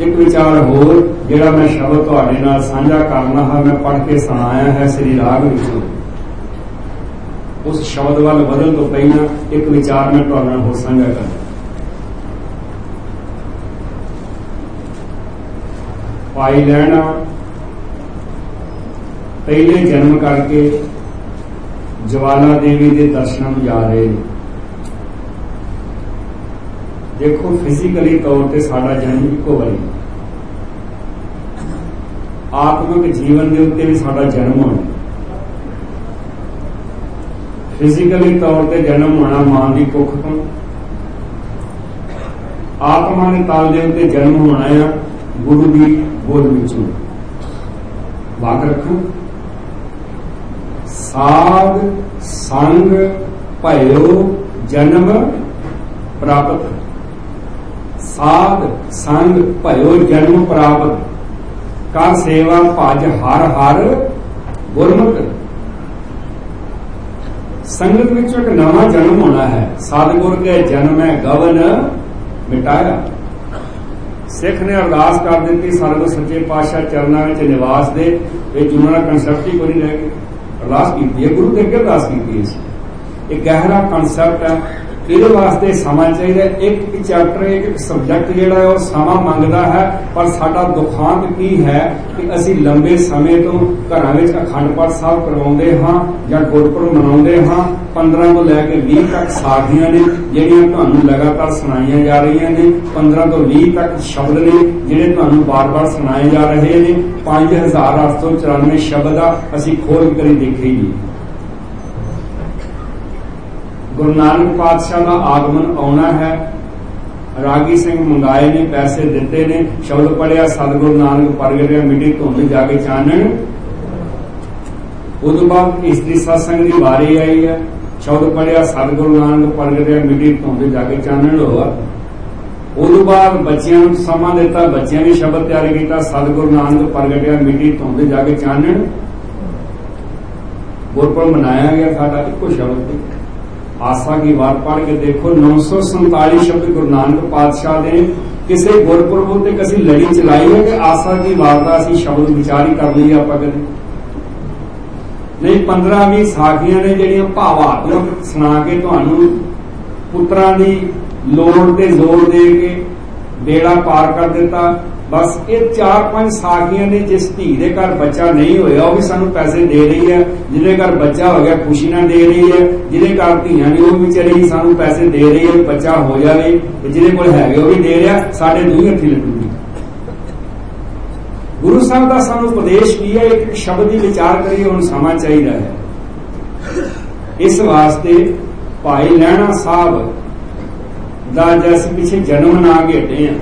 ਇੱਕ ਵਿਚਾਰ ਹੋਰ, ਜਿਹੜਾ ਮੈਂ ਸ਼ਬਦ ਤੁਹਾਡੇ ਨਾਲ ਸਾਂਝਾ ਕਰਨਾ ਹੈ, ਮੈਂ ਪੜ੍ਹ ਕੇ ਸੁਣਾਇਆ ਹੈ ਸ੍ਰੀ ਰਾਗ ਵਿੱਚੋਂ। ਉਸ ਸ਼ਬਦ ਵੱਲ ਵਧਣ ਤੋਂ ਪਹਿਲਾਂ ਇੱਕ ਵਿਚਾਰ ਮੈਂ ਤੁਹਾਡੇ ਨਾਲ ਹੋਰ ਸਾਂਝਾ ਕਰਨਾ ਪਾਈ ਲੈਣਾ ਪਹਿਲੇ ਜਨਮ ਕਰਕੇ ਜਵਾਲਾ ਦੇਵੀ ਦੇ ਦਰਸ਼ਨ ਜਾ ਰਹੇ। ਨੇ ਦੇਖੋ ਫਿਜ਼ੀਕਲੀ ਤੌਰ ਤੇ ਸਾਡਾ ਜਨਮ ਇੱਕੋ ਵਾਰੀ। ਆਤਮਿਕ ਜੀਵਨ ਦੇ ਉੱਤੇ ਵੀ ਸਾਡਾ ਜਨਮ ਹੋਣਾ। ਫਿਜ਼ੀਕਲੀ ਤੌਰ ਤੇ ਜਨਮ ਹੋਣਾ ਮਾਂ ਦੀ ਕੁੱਖ ਤੋਂ। ਆਤਮਾ ਦੇ ਤਲ ਦੇ ਉੱਤੇ ਜਨਮ ਹੋਣਾ ਆ ਗੁਰੂ ਦੀ ਗੋਦ ਵਿੱਚੋਂ। ਵਾਕ ਰੱਖੋ। ਸਾਧ, ਸੰਗ, ਭਇਓ, ਜਨਮ ਪ੍ਰਾਪਤ। ਸਾਧ, ਸੰਗ, ਭਇਓ, ਜਨਮ ਪ੍ਰਾਪਤ। ਕਰ ਸੇਵਾ ਭਜ ਹਰ ਹਰ ਗੁਰਮੁਖ। ਸੰਗਤ ਵਿੱਚ ਇੱਕ ਨਵਾਂ ਜਨਮ ਹੋਣਾ ਹੈ। ਸਤਿਗੁਰ ਕੇ ਜਨਮ ਹੈ ਗਵਨ ਮਿਟਾਇਆ। ਸਿੱਖ ਨੇ ਅਰਦਾਸ ਕਰ ਦਿੱਤੀ, ਸਰਬ ਸੱਚੇ ਪਾਤਸ਼ਾਹ ਚਰਨਾਂ ਵਿੱਚ ਨਿਵਾਸ ਦੇ। ਇਹ ਜੁਨਾ ਕਨਸੈਪਟ ਹੀ ਕੋਈ ਨਹੀਂ ਰਹਿ ਗਿਆ ਅਰਦਾਸ ਕੀਤੀ ਹੈ, ਗੁਰੂ ਦੇ ਅੱਗੇ ਅਰਦਾਸ ਕੀਤੀ ਹੈ ਇਹ ਗਹਿਰਾ ਕਨਸੈਪਟ ਹੈ। ਇਹਦੇ ਵਾਸਤੇ ਸਮਾਂ ਚਾਹੀਦਾ ਇੱਕ ਚੈਪਟਰ ਇੱਕ ਸਬਜੈਕਟ ਜਿਹੜਾ ਹੈ, ਉਹ ਸਮਾਂ ਮੰਗਦਾ ਹੈ, ਪਰ ਸਾਡਾ ਦੁਖਾਂਤ ਕੀ ਹੈ ਕਿ ਅਸੀਂ ਲੰਬੇ ਸਮੇਂ ਤੋਂ ਘਰਾਂ ਵਿੱਚ ਅਖੰਡ ਪਾਠ ਸਾਹਿਬ ਕਰਵਾਉਂਦੇ ਹਾਂ ਜਾਂ ਗੁਰਪੁਰਬ ਮਨਾਉਂਦੇ ਹਾਂ। 15 ਤੋਂ ਲੈ ਕੇ 20 ਤੱਕ ਸਾਖੀਆਂ ਨੇ ਜਿਹੜੀਆਂ ਤੁਹਾਨੂੰ ਲਗਾਤਾਰ ਸੁਣਾਈਆਂ ਜਾ ਰਹੀਆਂ ਨੇ 15 ਤੋਂ 20 ਤੱਕ ਸ਼ਬਦ ਨੇ ਜਿਹੜੇ ਤੁਹਾਨੂੰ ਬਾਰ-ਬਾਰ ਸੁਣਾਏ ਜਾ ਰਹੇ ਨੇ। 5894 ਸ਼ਬਦ ਆ, ਅਸੀਂ ਖੋਲ ਕਰੀ ਦੇਖੇ ਨਹੀਂ ਗੁਰੂ ਨਾਨਕ ਪਾਤਸ਼ਾਹ ਦਾ ਆਗਮਨ ਆਉਣਾ ਹੈ। ਰਾਗੀ ਸਿੰਘ ਮੰਗਾਏ ਨੇ ਪੈਸੇ ਦਿੱਤੇ ਨੇ, ਸ਼ਬਦ ਪੜਿਆ ਸਤਿਗੁਰੂ ਨਾਨਕ ਪ੍ਰਗਟਿਆ ਮਿੱਟੀ ਧੁੰਦ ਜਾ ਕੇ ਚਾਨਣ। ਉਦੋਂ ਬਾਅਦ ਇਸਤਰੀ satsang ਦੀ ਵਾਰੀ ਆਈ ਹੈ। ਸ਼ਬਦ ਪੜਿਆ ਸਤਿਗੁਰੂ ਨਾਨਕ ਪ੍ਰਗਟਿਆ ਮਿੱਟੀ ਧੁੰਦ ਜਾ ਕੇ ਚਾਨਣ ਹੋਆ ਉਦੋਂ ਬਾਅਦ ਬੱਚਿਆਂ ਨੂੰ ਸਮਾਂ ਦਿੱਤਾ, ਬੱਚਿਆਂ ਨੇ ਸ਼ਬਦ ਤਿਆਰ ਕੀਤਾ, ਸਤਿਗੁਰੂ ਨਾਨਕ ਪ੍ਰਗਟਿਆ ਮਿੱਟੀ ਧੁੰਦ ਜਾ ਕੇ ਚਾਨਣ। ਗੁਰਪੁਰਬ ਮਨਾਇਆ ਗਿਆ ਸਾਡਾ, ਇੱਕੋ ਸ਼ਬਦ ਆਸਾ ਕੀ ਵਾਰ ਪੜ੍ਹ ਕੇ ਦੇਖੋ 947 ਸ਼ਬਦ ਗੁਰੂ ਨਾਨਕ ਪਾਤਸ਼ਾਹ ਨੇ ਕਿਸੇ ਗੁਰਪੁਰਬ ਉੱਤੇ ਕਿਸੇ ਲੜੀ ਚਲਾਈ ਹੈ ਕਿ ਆਸਾ ਕੀ ਵਾਰ ਦਾ ਅਸੀਂ ਸ਼ਬਦ ਵਿਚਾਰ ਹੀ ਕਰ ਲਈਏ ਆਪਾਂ ਕਦੇ। ਨਹੀਂ 15 20 ਸਾਖੀਆਂ ਨੇ ਜਿਹੜੀਆਂ ਭਾਵਾਤਮਕ ਸੁਣਾ ਕੇ ਤੁਹਾਨੂੰ ਪੁੱਤਰਾਂ ਦੀ ਲੋੜ ਤੇ ਜ਼ੋਰ ਦੇ ਕੇ ਬੇੜਾ ਪਾਰ ਕਰ ਦਿੱਤਾ। ਬਸ ਇਹ ਚਾਰ ਪੰਜ ਸਾਖੀਆਂ ਨੇ ਜਿਸ ਧੀ ਦੇ ਘਰ ਬੱਚਾ ਨਹੀਂ ਹੋਇਆ, ਉਹ ਵੀ ਸਾਨੂੰ ਪੈਸੇ ਦੇ ਰਹੀ ਹੈ। ਜਿਹਦੇ ਘਰ ਬੱਚਾ ਹੋ ਗਿਆ, ਖੁਸ਼ੀ ਨਾਲ ਦੇ ਰਹੀ ਹੈ। ਜਿਹਦੇ ਘਰ ਧੀਆਂ ਨੇ, ਉਹ ਵੀ ਚਲੀ ਸਾਨੂੰ ਪੈਸੇ ਦੇ ਰਹੀ ਹੈ, ਬੱਚਾ ਹੋ ਜਾਵੇ। ਤੇ ਜਿਹਦੇ ਕੋਲ ਹੈਗੇ, ਉਹ ਵੀ ਦੇ ਰਿਹਾ। ਸਾਡੇ ਦੂਈ ਹੱਥੀ ਲੱਗੂਗੀ ਗੁਰੂ ਸਾਹਿਬ ਦਾ ਸਾਨੂੰ ਉਪਦੇਸ਼ ਕੀ ਹੈ? ਇੱਕ ਸ਼ਬਦ ਦੀ ਵਿਚਾਰ ਕਰੀਏ, ਹੁਣ ਸਮਾਂ ਚਾਹੀਦਾ ਹੈ। ਇਸ ਵਾਸਤੇ ਭਾਈ ਲੈਣਾ ਸਾਹਿਬ ਦਾ ਜਸ ਪਿੱਛੇ ਜਨਮ ਨਾ ਘੇਟੇ ਆ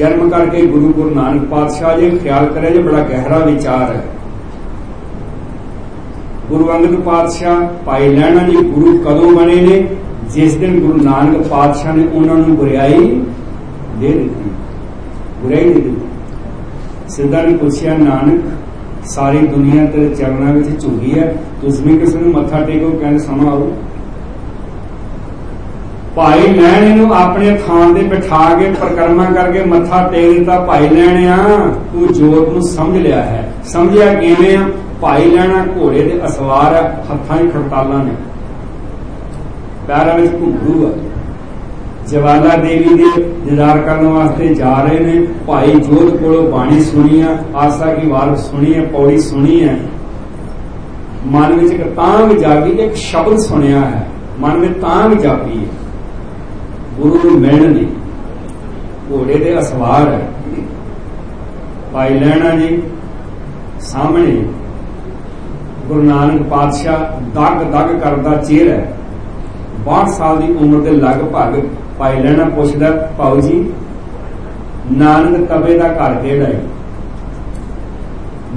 ਜਨਮ ਕਰਕੇ ਗੁਰੂ ਗੁਰੂ ਨਾਨਕ ਪਾਤਸ਼ਾਹ ਜੀ, ਖਿਆਲ ਕਰਿਆ ਜੇ, ਬੜਾ ਗਹਿਰਾ ਵਿਚਾਰ ਹੈ। ਗੁਰੂ ਅੰਗਦ ਪਾਤਸ਼ਾਹ ਭਾਈ ਲੈਣਾ ਜੀ, ਗੁਰੂ ਕਦੋਂ ਬਣੇ ਨੇ? ਜਿਸ ਦਿਨ ਗੁਰੂ ਨਾਨਕ ਪਾਤਸ਼ਾਹ ਨੇ ਉਹਨਾਂ ਨੂੰ ਗੁਰਿਆਈ ਦੇ ਦਿੱਤੀ। ਗੁਰਿਆਈ ਦੇ ਦਿੱਤੀ। ਸਿੱਧਾ ਨੇ ਪੁੱਛਿਆ, ਨਾਨਕ, ਸਾਰੀ ਦੁਨੀਆ ਤੇਰੇ ਚਰਨਾਂ ਵਿੱਚ ਝੁਕੀ ਹੈ। ਤੁਸੀਂ ਕਿਸੇ ਨੂੰ ਮੱਥਾ ਟੇਕੋ, ਕਹਿੰਦੇ ਸਮਾਂ ਆਓ ਭਾਈ ਲੈਣ ਨੂੰ ਆਪਣੇ ਥਾਂ ਤੇ ਬਿਠਾ ਕੇ ਪ੍ਰਕਰਮਾ ਕਰਕੇ ਮੱਥਾ ਟੇਕ ਦਿੱਤਾ, ਭਾਈ ਲੈਣਿਆ ਤੂੰ ਜੋਤ ਨੂੰ ਸਮਝ ਲਿਆ ਹੈ। ਸਮਝਿਆ ਕਿਵੇਂ ਆ? ਭਾਈ ਲੈਣਾ ਘੋੜੇ ਦੇ ਅਸਵਾਰ ਹੈ ਹੱਥਾਂ 'ਚ ਖੜਤਾਲਾਂ ਨੇ। ਪੈਰਾਂ ਵਿੱਚ ਘੁੰਗਰੂ ਆ। ਜਵਾਲਾ ਦੇਵੀ ਦੇ ਦੀਦਾਰ ਕਰਨ ਵਾਸਤੇ ਜਾ ਰਹੇ ਨੇ। ਭਾਈ ਜੋਤ ਕੋਲੋਂ ਬਾਣੀ ਸੁਣੀ ਆ, ਆਸਾ ਕੀ ਵਾਰ ਸੁਣੀ ਹੈ ਪੌੜੀ ਸੁਣੀ ਹੈ ਮਨ ਵਿੱਚ ਇੱਕ ਤਾਂਗ ਜਾਗੀ, ਇੱਕ ਸ਼ਬਦ ਸੁਣਿਆ ਹੈ। ਮਨ ਵਿੱਚ ਤਾਂ ਵੀ ਜਾਗੀ ਹੈ। ਗੁਰੂ ਨੂੰ ਮਿਲਣ ਜੀ। ਘੋੜੇ ਦੇ ਅਸਵਾਰ ਹੈ। ਭਾਈ ਲੈਣਾ ਜੀ, ਸਾਹਮਣੇ ਗੁਰੂ ਨਾਨਕ ਪਾਤਸ਼ਾਹ ਦਗ ਦਗ ਕਰਦਾ ਚਿਹਰਾ ਹੈ। 62 ਸਾਲ ਦੀ ਉਮਰ ਦੇ ਲਗਭਗ ਪਾਈ ਲੈਣਾ ਪੁੱਛਦਾ, ਭਾਉ ਜੀ, ਨਾਨਕ ਤਵੇ ਦਾ ਘਰ ਕਿਹੜਾ ਹੈ?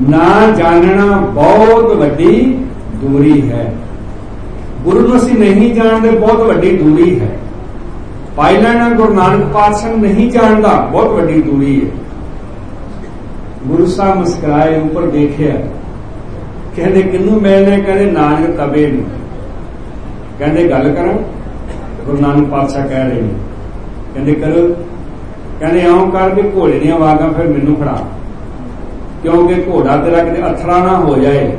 ਨਾ ਜਾਣਨਾ ਬਹੁਤ ਵੱਡੀ ਦੂਰੀ ਹੈ। ਗੁਰੂ ਨੂੰ ਅਸੀਂ ਨਹੀਂ ਜਾਣਦੇ, ਬਹੁਤ ਵੱਡੀ ਦੂਰੀ ਹੈ। ਪਾਈ ਲੈਣਾ ਗੁਰੂ ਨਾਨਕ ਪਾਤਸ਼ਾਹ ਨਹੀਂ ਜਾਣਦਾ, ਬਹੁਤ ਵੱਡੀ ਦੂਰੀ ਹੈ। ਗੁਰੂ ਸਾਹਿਬ ਮੁਸਕਰਾਏ, ਉੱਪਰ ਦੇਖਿਆ। ਕਹਿੰਦੇ, ਕਿੰਨੂੰ ਮਿਲਨੇ ਕਹਿੰਦੇ, ਨਾਨਕ ਤਵੇ ਨੂੰ। ਕਹਿੰਦੇ, ਗੱਲ ਕਰਾਂ? ਗੁਰੂ ਨਾਨਕ ਪਾਤਸ਼ਾਹ ਕਹਿ ਰਹੇ ਨੇ। ਕਹਿੰਦੇ, ਕਰੋ। ਕਹਿੰਦੇ ਆਉਂ ਕਰ ਵੀ ਘੋੜੇ ਦੀਆਂ ਵਾਗਾਂ ਫਿਰ ਮੈਨੂੰ ਫੜਾ। ਕਿਉਂਕਿ ਘੋੜਾ ਤੇਰਾ ਕਿਤੇ ਅਥਰਾ ਨਾ ਹੋ ਜਾਏ।